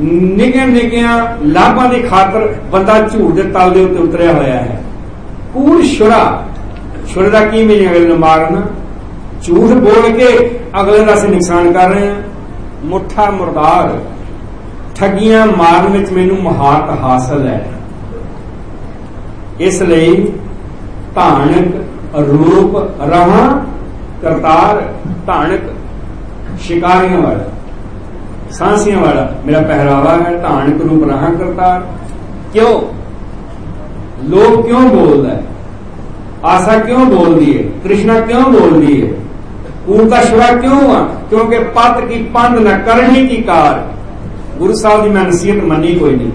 ਨਿੱਕੇ ਨਿੱਕਿਆਂ ਲਾਭਾਂ ਦੀ ਖਾਤਰ ਬੰਦਾ ਝੂਠ ਦੇ ਤਲ ਦੇ ਉੱਤੇ ਉਤਰਿਆ ਹੋਇਆ ਹੈ। ਕੂੜ ਸ਼ੁਰਾ? ਛੁਰੇ ਦਾ ਕੀ ਮੀਨਿੰਗ ਅਗਲੇ ਨੂੰ ਮਾਰਨਾ? ਝੂਠ ਬੋਲ ਕੇ ਅਗਲੇ ਦਾ ਅਸੀਂ ਨੁਕਸਾਨ ਕਰ ਰਹੇ ਹਾਂ। ਮੁੱਠਾ ਮੁਰਦਾਰ, ਠੱਗੀਆਂ ਮਾਰਨ ਵਿੱਚ ਮੈਨੂੰ ਮਹਾਰਤ ਹਾਸਲ ਹੈ। ਇਸ ਲਈ ਧਾਨਕ ਰੂਪ ਰਹਾ, ਕਰਤਾਰ ਧਾਨਕ ਸ਼ਿਕਾਰੀਆਂ ਵਾਲਾ, ਸਾਂਸੀਆਂ ਵਾਲਾ ਮੇਰਾ ਪਹਿਰਾਵਾ ਹੈ, ਧਾਨਕ ਰੂਪ ਰਹਾ, ਕਰਤਾਰ। ਕਿਉਂ? ਲੋਕ ਕਿਉਂ ਬੋਲਦਾ ਹੈ? ਆਸਾ ਕਿਉਂ ਬੋਲਦੀ ਹੈ ਕ੍ਰਿਸ਼ਨਾ ਕਿਉਂ ਬੋਲਦੀ ਹੈ ਕੂੜ ਦਾ ਸ਼ੁਰਾ ਕਿਉਂ ਆ ਕਿਉਂਕਿ ਪਤ ਕੀ ਪੰਧ ਨਾ ਕਰਨੀ ਕੀ ਕਾਰ ਗੁਰੂ ਸਾਹਿਬ ਦੀ ਮੈਂ ਨਸੀਹਤ ਮੰਨੀ ਕੋਈ ਨਹੀਂ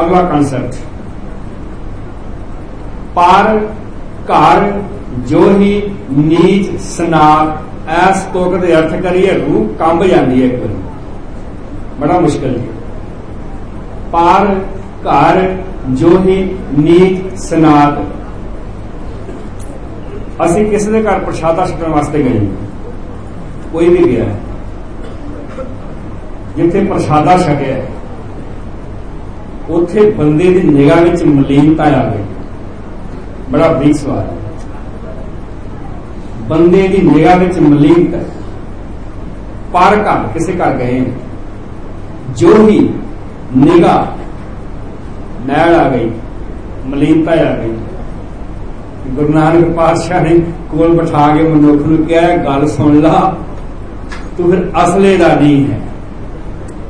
ਅਗਲਾ ਕਨਸੈਪਟ ਪਾਰ ਘਰ ਜੋ ਹੀ ਨੀਚ ਸਨਾਤ ਐਸ ਤੋਕ ਦੇ ਅਰਥ ਕਰੀਏ ਰੂਹ ਕੰਬ ਜਾਂਦੀ ਹੈ ਇੱਕ ਵਾਰੀ ਬੜਾ ਮੁਸ਼ਕਲ ਹੈ ਪਾਰ ਘਰ ਜੋ ਹੀ ਨੀਚ ਸਨਾਤ। ਅਸੀਂ ਕਿਸੇ ਦੇ ਘਰ ਪ੍ਰਸ਼ਾਦਾ ਛਕਣ ਵਾਸਤੇ ਗਏ ਕੋਈ ਵੀ ਗਿਆ। ਜਿੱਥੇ ਪ੍ਰਸ਼ਾਦਾ ਛਕਿਆ ਉੱਥੇ ਬੰਦੇ ਦੀ ਨਿਗਾਹ ਵਿੱਚ ਮਲੀਨਤਾ ਆ ਗਈ। ਬੜਾ ਬਰੀਕ ਸਵਾਲ ਬੰਦੇ ਦੀ ਨਿਗਾਹ ਵਿੱਚ ਮਲੀਨਤਾ। ਪਰ ਘਰ ਕਿਸੇ ਘਰ ਗਏ ਜੋ ਹੀ ਨਿਗਾਹ ਮੈਲ ਆ ਗਈ ਮਲੀਨਤਾ ਆ ਗਈ। ਗੁਰੂ ਨਾਨਕ ਪਾਤਸ਼ਾਹ ਨੇ ਕੋਲ ਬਿਠਾ ਕੇ ਮਨੁੱਖ ਨੂੰ ਕਿਹਾ ਗੱਲ ਸੁਣ ਲਾ, ਤੂੰ ਫਿਰ ਅਸਲੇ ਦਾ ਨਹੀਂ ਹੈ।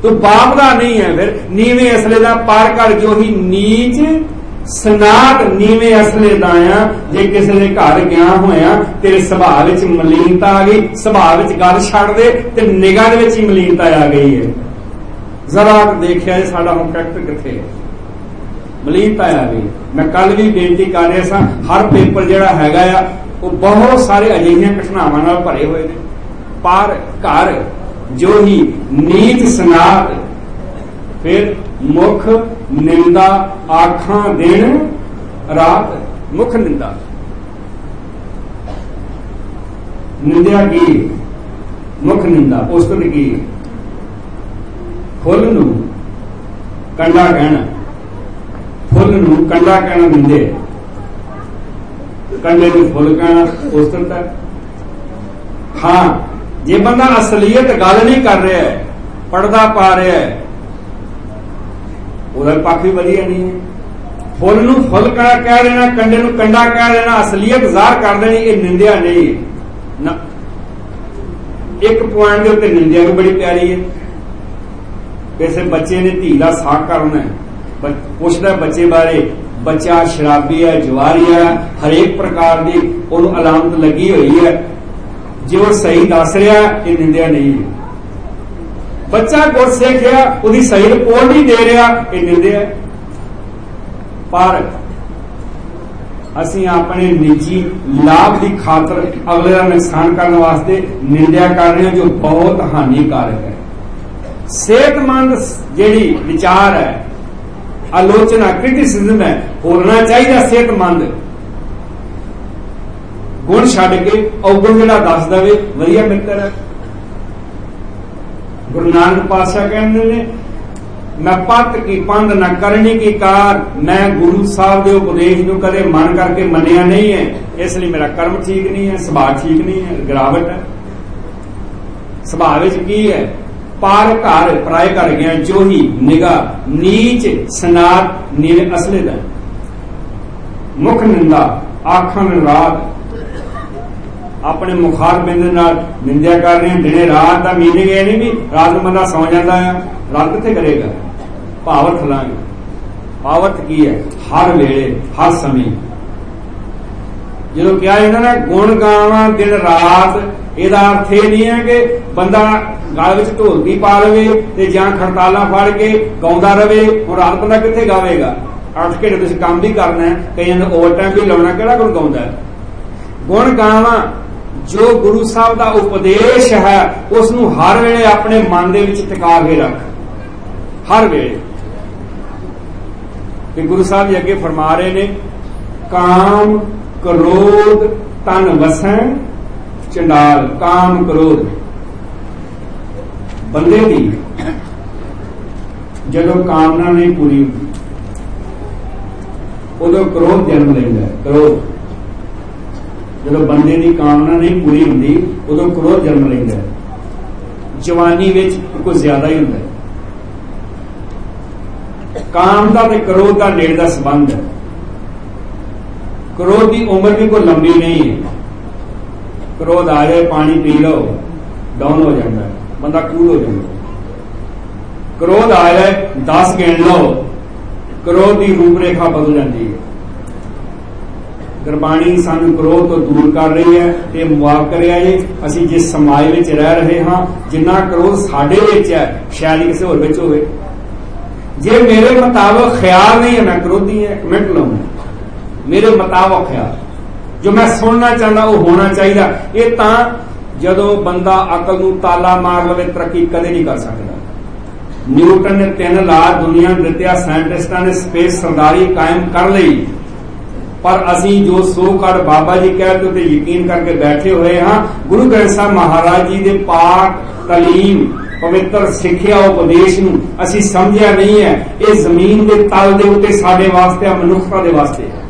ਤੂੰ ਬਾਪ ਦਾ ਨਹੀਂ ਹੈ ਫਿਰ। ਨੀਵੇਂ ਅਸਲੇ ਦਾ ਪਾਰ ਕਰ, ਜੋ ਹੀ ਨੀਚ, ਸਨਾਤ ਨੀਵੇਂ ਅਸਲੇ ਦਾ ਆ। ਜੇ ਕਿਸੇ ਦੇ ਘਰ ਗਿਆ ਹੋਇਆ, ਤੇਰੇ ਸੁਭਾਅ ਵਿੱਚ ਮਲੀਨਤਾ ਆ ਗਈ। ਸੁਭਾਅ ਵਿੱਚ ਗੱਲ ਛੱਡ ਦੇ ਤੇ ਨਿਗਾਹ ਦੇ ਵਿੱਚ ਹੀ ਮਲੀਨਤਾ ਆ ਗਈ ਹੈ। ਜ਼ਰਾ ਦੇਖਿਆ ਜੇ ਸਾਡਾ ਹੁਣ ਕਰੈਕਟਰ ਕਿੱਥੇ ਹੈ। ਮਲੀਨਤਾ ਆਇਆ ਗਈ ਮੈਂ ਕੱਲ ਵੀ ਬੇਨਤੀ ਕਰ ਰਿਹਾ ਸਾਂ, ਹਰ ਪੇਪਰ ਜਿਹੜਾ ਹੈਗਾ ਆ, ਉਹ ਬਹੁਤ ਸਾਰੇ ਅਜਿਹੀਆਂ ਘਟਨਾਵਾਂ ਨਾਲ ਭਰੇ ਹੋਏ ਨੇ। ਪਰ ਘਰ, ਜੋ ਹੀ ਨੀਤ ਸਨਾਤ ਫਿਰ ਮੁਖ ਨਿੰਦਾ ਆਖਾਂ ਦਿਨ, ਰਾਤ ਮੁਖ ਨਿੰਦਾ। ਨਿੰਦਿਆ ਕੀ? ਮੁਖ ਨਿੰਦਾ ਉਸਤਤ ਕੀ? ਫੁੱਲ ਨੂੰ, ਕੰਡਾ ਕਹਿਣਾ। ਫੁੱਲ ਨੂੰ ਕੰਡਾ ਕਹਿਣਾ ਦਿੰਦੇ ਕੰਡੇ ਨੂੰ ਫੁੱਲ ਕਹਿਣਾ ਉਸ ਹੈ ਹਾਂ ਜੇ ਬੰਦਾ ਅਸਲੀਅਤ ਗੱਲ ਨਹੀਂ ਕਰ ਰਿਹਾ ਹੈ ਪਰਦਾ ਪਾ ਰਿਹਾ ਹੈ ਉਹਦਾ ਪੱਖ ਵੀ ਵਧੀਆ ਨਹੀਂ ਹੈ ਫੁੱਲ ਨੂੰ ਫੁੱਲ ਕਹਿਣਾ ਕਹਿ ਦੇਣਾ ਕੰਡੇ ਨੂੰ ਕੰਡਾ ਕਹਿ ਦੇਣਾ ਅਸਲੀਅਤ ਜ਼ਾਹਰ ਕਰ ਦੇਣੀ ਇਹ ਨਿੰਦਿਆ ਨਹੀਂ ਨਾ ਇੱਕ ਪੁਆਇੰਟ ਦੇ ਉੱਤੇ ਨਿੰਦਿਆ ਵੀ ਬੜੀ ਪਿਆਰੀ ਹੈ ਕਿਸੇ ਬੱਚੇ ਨੇ ਧੀ ਦਾ ਸਾਖ ਕਰਨਾ ਹੈ ਪੁੱਛਦਾ ਬੱਚੇ ਬਾਰੇ, ਬੱਚਾ ਸ਼ਰਾਬੀ ਹੈ, ਜਵਾਰੀ ਹੈ, ਹਰੇਕ ਪ੍ਰਕਾਰ ਦੀ ਉਹਨੂੰ ਅਲਾਮਤ ਲੱਗੀ ਹੋਈ ਹੈ। ਜੇ ਉਹ ਸਹੀ ਦੱਸ ਰਿਹਾ, ਇਹ ਨਿੰਦਿਆ ਨਹੀਂ। ਹੈ ਬੱਚਾ ਗੁਰ ਸਿੱਖਿਆ ਉਹਦੀ ਸਹੀ ਰਿਪੋਰਟ ਨਹੀਂ ਦੇ ਰਿਹਾ, ਇਹ ਨਿੰਦਿਆ ਪਰ ਅਸੀਂ ਆਪਣੇ ਨਿੱਜੀ ਲਾਭ ਦੀ ਖਾਤਰ ਅਗਲੇ ਦਾ ਨੁਕਸਾਨ ਕਰਨ ਵਾਸਤੇ ਨਿੰਦਿਆ ਕਰ ਰਹੇ ਹਾਂ, ਜੋ ਬਹੁਤ ਹਾਨੀਕਾਰਕ ਹੈ। ਸਿਹਤਮੰਦ ਜਿਹੜੀ ਵਿਚਾਰ ਹੈ ਆਲੋਚਨਾ ਕ੍ਰਿਟਿਸਿਜ਼ਮ ਹੈ। ਹੋਣਾ ਚਾਹੀਦਾ, ਸਿਹਤਮੰਦ। ਗੁਣ ਛੱਡ ਕੇ ਔਗਣ ਜਿਹੜਾ ਦੱਸ ਦਵੇ, ਵਧੀਆ ਮਿੱਤਰ ਹੈ। ਗੁਰੂ ਨਾਨਕ ਪਾਤਸ਼ਾਹ ਕਹਿੰਦੇ ਨੇ, ਮੈਂ ਪਤ ਕੀ ਪੰਧ ਨਾ ਕਰਨੀ ਕੀ ਕਾਰ, ਮੈਂ ਗੁਰੂ ਸਾਹਿਬ ਦੇ ਉਪਦੇਸ਼ ਨੂੰ ਕਦੇ ਮਨ ਕਰਕੇ ਮੰਨਿਆ ਨਹੀਂ ਹੈ। ਇਸ ਲਈ ਮੇਰਾ ਕਰਮ ਠੀਕ ਨਹੀਂ ਹੈ, ਸੁਭਾਅ ਠੀਕ ਨਹੀਂ ਹੈ, ਗਿਰਾਵਟ ਹੈ। ਸੁਭਾਅ ਵਿੱਚ ਕੀ ਹੈ? ਪਾਰ ਘਰ ਪ੍ਰਾਇ ਕਰ ਗਿਆ ਜੋਹੀ ਨਿਗਾ ਨੀਚ ਸਨਾਤ ਨੀਲੇ ਅਸਲੇ ਦਾ। ਮੁਖ ਨਿੰਦਾ, ਆਖਣ ਰਾਤ। ਆਪਣੇ ਮੁਖਾਰ ਬਿੰਦ ਨਾਲ ਨਿੰਦਿਆ ਕਰ ਰਹੇ ਦਿਨੇ ਰਾਤ ਦਾ ਮੀਨਿੰਗ ਇਹ ਨਹੀਂ ਵੀ ਰਾਤ ਨੂੰ ਬੰਦਾ ਸੌ ਜਾਂਦਾ ਹੈ ਰਾਤ ਕਿੱਥੇ ਕਰੇਗਾ? ਭਾਵਰਥ ਲਾਂਗੇ। ਭਾਵਰਥ ਕੀ ਹੈ? ਹਰ ਵੇਲੇ, ਹਰ ਸਮੇਂ। ਜਦੋਂ ਕਿਹਾ ਇਹਨਾਂ ਨੇ, ਗੁਣ ਗਾਵਾਂ ਦਿਨ ਰਾਤ ਇਹਦਾ ਅਰਥ ਇਹ ਨਹੀਂ ਹੈ ਕਿ ਬੰਦਾ ਗਲ ਵਿੱਚ ਢੋਲਕੀ ਪਾ ਲਵੇ ਤੇ ਜਾਂ ਖੜਤਾਲਾਂ ਫੜ ਕੇ ਗਾਉਂਦਾ ਰਵੇ। ਹੁਣ ਰਾਤ ਬੰਦਾ ਕਿੱਥੇ ਗਾਵੇਗਾ? ਅੱਠ ਘੰਟੇ ਤੁਸੀਂ ਕੰਮ ਵੀ ਕਰਨਾ ਹੈ। ਕਈਆਂ ਨੂੰ ਓਵਰ ਟਾਈਮ ਵੀ ਲਾਉਣਾ ਕਿਹੜਾ ਗੁਣ ਗਾਉਂਦਾ ਗੁਣ ਗਾਵਾਂ ਜੋ ਗੁਰੂ ਸਾਹਿਬ ਦਾ ਉਪਦੇਸ਼ ਹੈ ਉਸ ਨੂੰ ਹਰ ਵੇਲੇ ਆਪਣੇ ਮਨ ਦੇ ਵਿੱਚ ਟਿਕਾ ਕੇ ਰੱਖ। ਹਰ ਵੇਲੇ। ਤੇ ਗੁਰੂ ਸਾਹਿਬ ਜੀ ਅੱਗੇ ਫਰਮਾ ਰਹੇ ਨੇ, ਕਾਮ ਕ੍ਰੋਧ ਤਨ ਵਸਣ ਚੰਡਾਲ, ਕਾਮ ਕ੍ਰੋਧ। ਬੰਦੇ ਦੀ ਜਦੋਂ ਕਾਮਨਾ ਨਹੀਂ ਪੂਰੀ ਹੁੰਦੀ, ਉਦੋਂ ਕ੍ਰੋਧ ਜਨਮ ਲੈਂਦਾ ਕ੍ਰੋਧ। ਜਦੋਂ ਬੰਦੇ ਦੀ ਕਾਮਨਾ ਨਹੀਂ ਪੂਰੀ ਹੁੰਦੀ, ਉਦੋਂ ਕ੍ਰੋਧ ਜਨਮ ਲੈਂਦਾ ਜਵਾਨੀ ਵਿੱਚ ਕੋਈ ਜ਼ਿਆਦਾ ਹੀ ਹੁੰਦਾ ਕਾਮ ਦਾ ਤੇ ਕ੍ਰੋਧ ਦਾ ਨੇੜ ਦਾ ਸੰਬੰਧ ਹੈ। ਕ੍ਰੋਧ ਦੀ ਉਮਰ ਵੀ ਕੋਈ ਲੰਬੀ ਨਹੀਂ ਹੈ। ਕ੍ਰੋਧ ਆ ਜਾਏ ਪਾਣੀ ਪੀ ਲਓ ਡਾਊਨ ਹੋ ਜਾਂਦਾ, ਬੰਦਾ ਕੂਲ ਹੋ ਜਾਂਦਾ। ਕ੍ਰੋਧ ਆ ਜਾਏ 10 ਗਿਣ ਲਓ ਕ੍ਰੋਧ ਦੀ ਰੂਪਰੇਖਾ ਬਦਲ ਜਾਂਦੀ ਹੈ। ਗੁਰਬਾਣੀ ਸਾਨੂੰ ਕ੍ਰੋਧ ਤੋਂ ਦੂਰ ਕਰ ਰਹੀ ਹੈ ਤੇ ਮੁਆਫ ਕਰਿਆ ਜੀ ਅਸੀਂ ਜਿਸ ਸਮਾਜ ਵਿੱਚ ਰਹਿ ਰਹੇ ਹਾਂ, ਜਿੰਨਾ ਕ੍ਰੋਧ ਸਾਡੇ ਵਿੱਚ ਹੈ, ਸ਼ਾਇਦ ਕਿਸੇ ਹੋਰ ਵਿੱਚ ਹੋਵੇ। ਜੇ ਮੇਰੇ ਮੁਤਾਬਕ ਖਿਆਲ ਨਹੀਂ ਹੈ, ਮੈਂ ਕ੍ਰੋਧੀ ਹੈ ਕਮੈਂਟ ਲਾਉਂਗਾ ਮੇਰੇ ਮੁਤਾਬਕ ਖਿਆਲ। ਜੋ ਮੈਂ ਸੁਣਨਾ ਚਾਹੁੰਦਾ, ਉਹ ਹੋਣਾ ਚਾਹੀਦਾ। ਇਹ ਤਾਂ ਜਦੋਂ ਬੰਦਾ ਅਕਲ ਨੂੰ ਤਾਲਾ ਮਾਰ ਲਵੇ, ਤਰੱਕੀ ਕਦੇ ਨਹੀਂ ਕਰ ਸਕਦਾ। ਨਿਊਟਨ ਨੇ ਤਿੰਨ ਲਾ ਦੁਨੀਆ ਨੂੰ ਦਿੱਤਿਆ, ਸਾਇੰਟਿਸਟਾਂ ਨੇ ਸਪੇਸ ਸਰਦਾਰੀ ਕਾਇਮ ਕਰ ਲਈ। ਪਰ ਅਸੀਂ ਜੋ ਸੋ ਕੜ ਬਾਬਾ ਜੀ ਕਹਿੰਦੇ ਤੇ ਯਕੀਨ ਕਰਕੇ ਬੈਠੇ ਹੋਏ ਹਾਂ। ਗੁਰੂ ਗ੍ਰੰਥ ਸਾਹਿਬ ਮਹਾਰਾਜ ਜੀ ਦੇ ਪਾਕ ਤਾਲੀਮ, ਪਵਿੱਤਰ ਸਿੱਖਿਆ, ਉਪਦੇਸ਼ ਨੂੰ ਅਸੀਂ ਸਮਝਿਆ ਨਹੀਂ ਹੈ। ਇਹ ਜ਼ਮੀਨ ਦੇ ਤਲ ਦੇ ਉੱਤੇ ਸਾਡੇ ਵਾਸਤੇ ਮਨੁੱਖਤਾ ਦੇ ਵਾਸਤੇ ਹੈ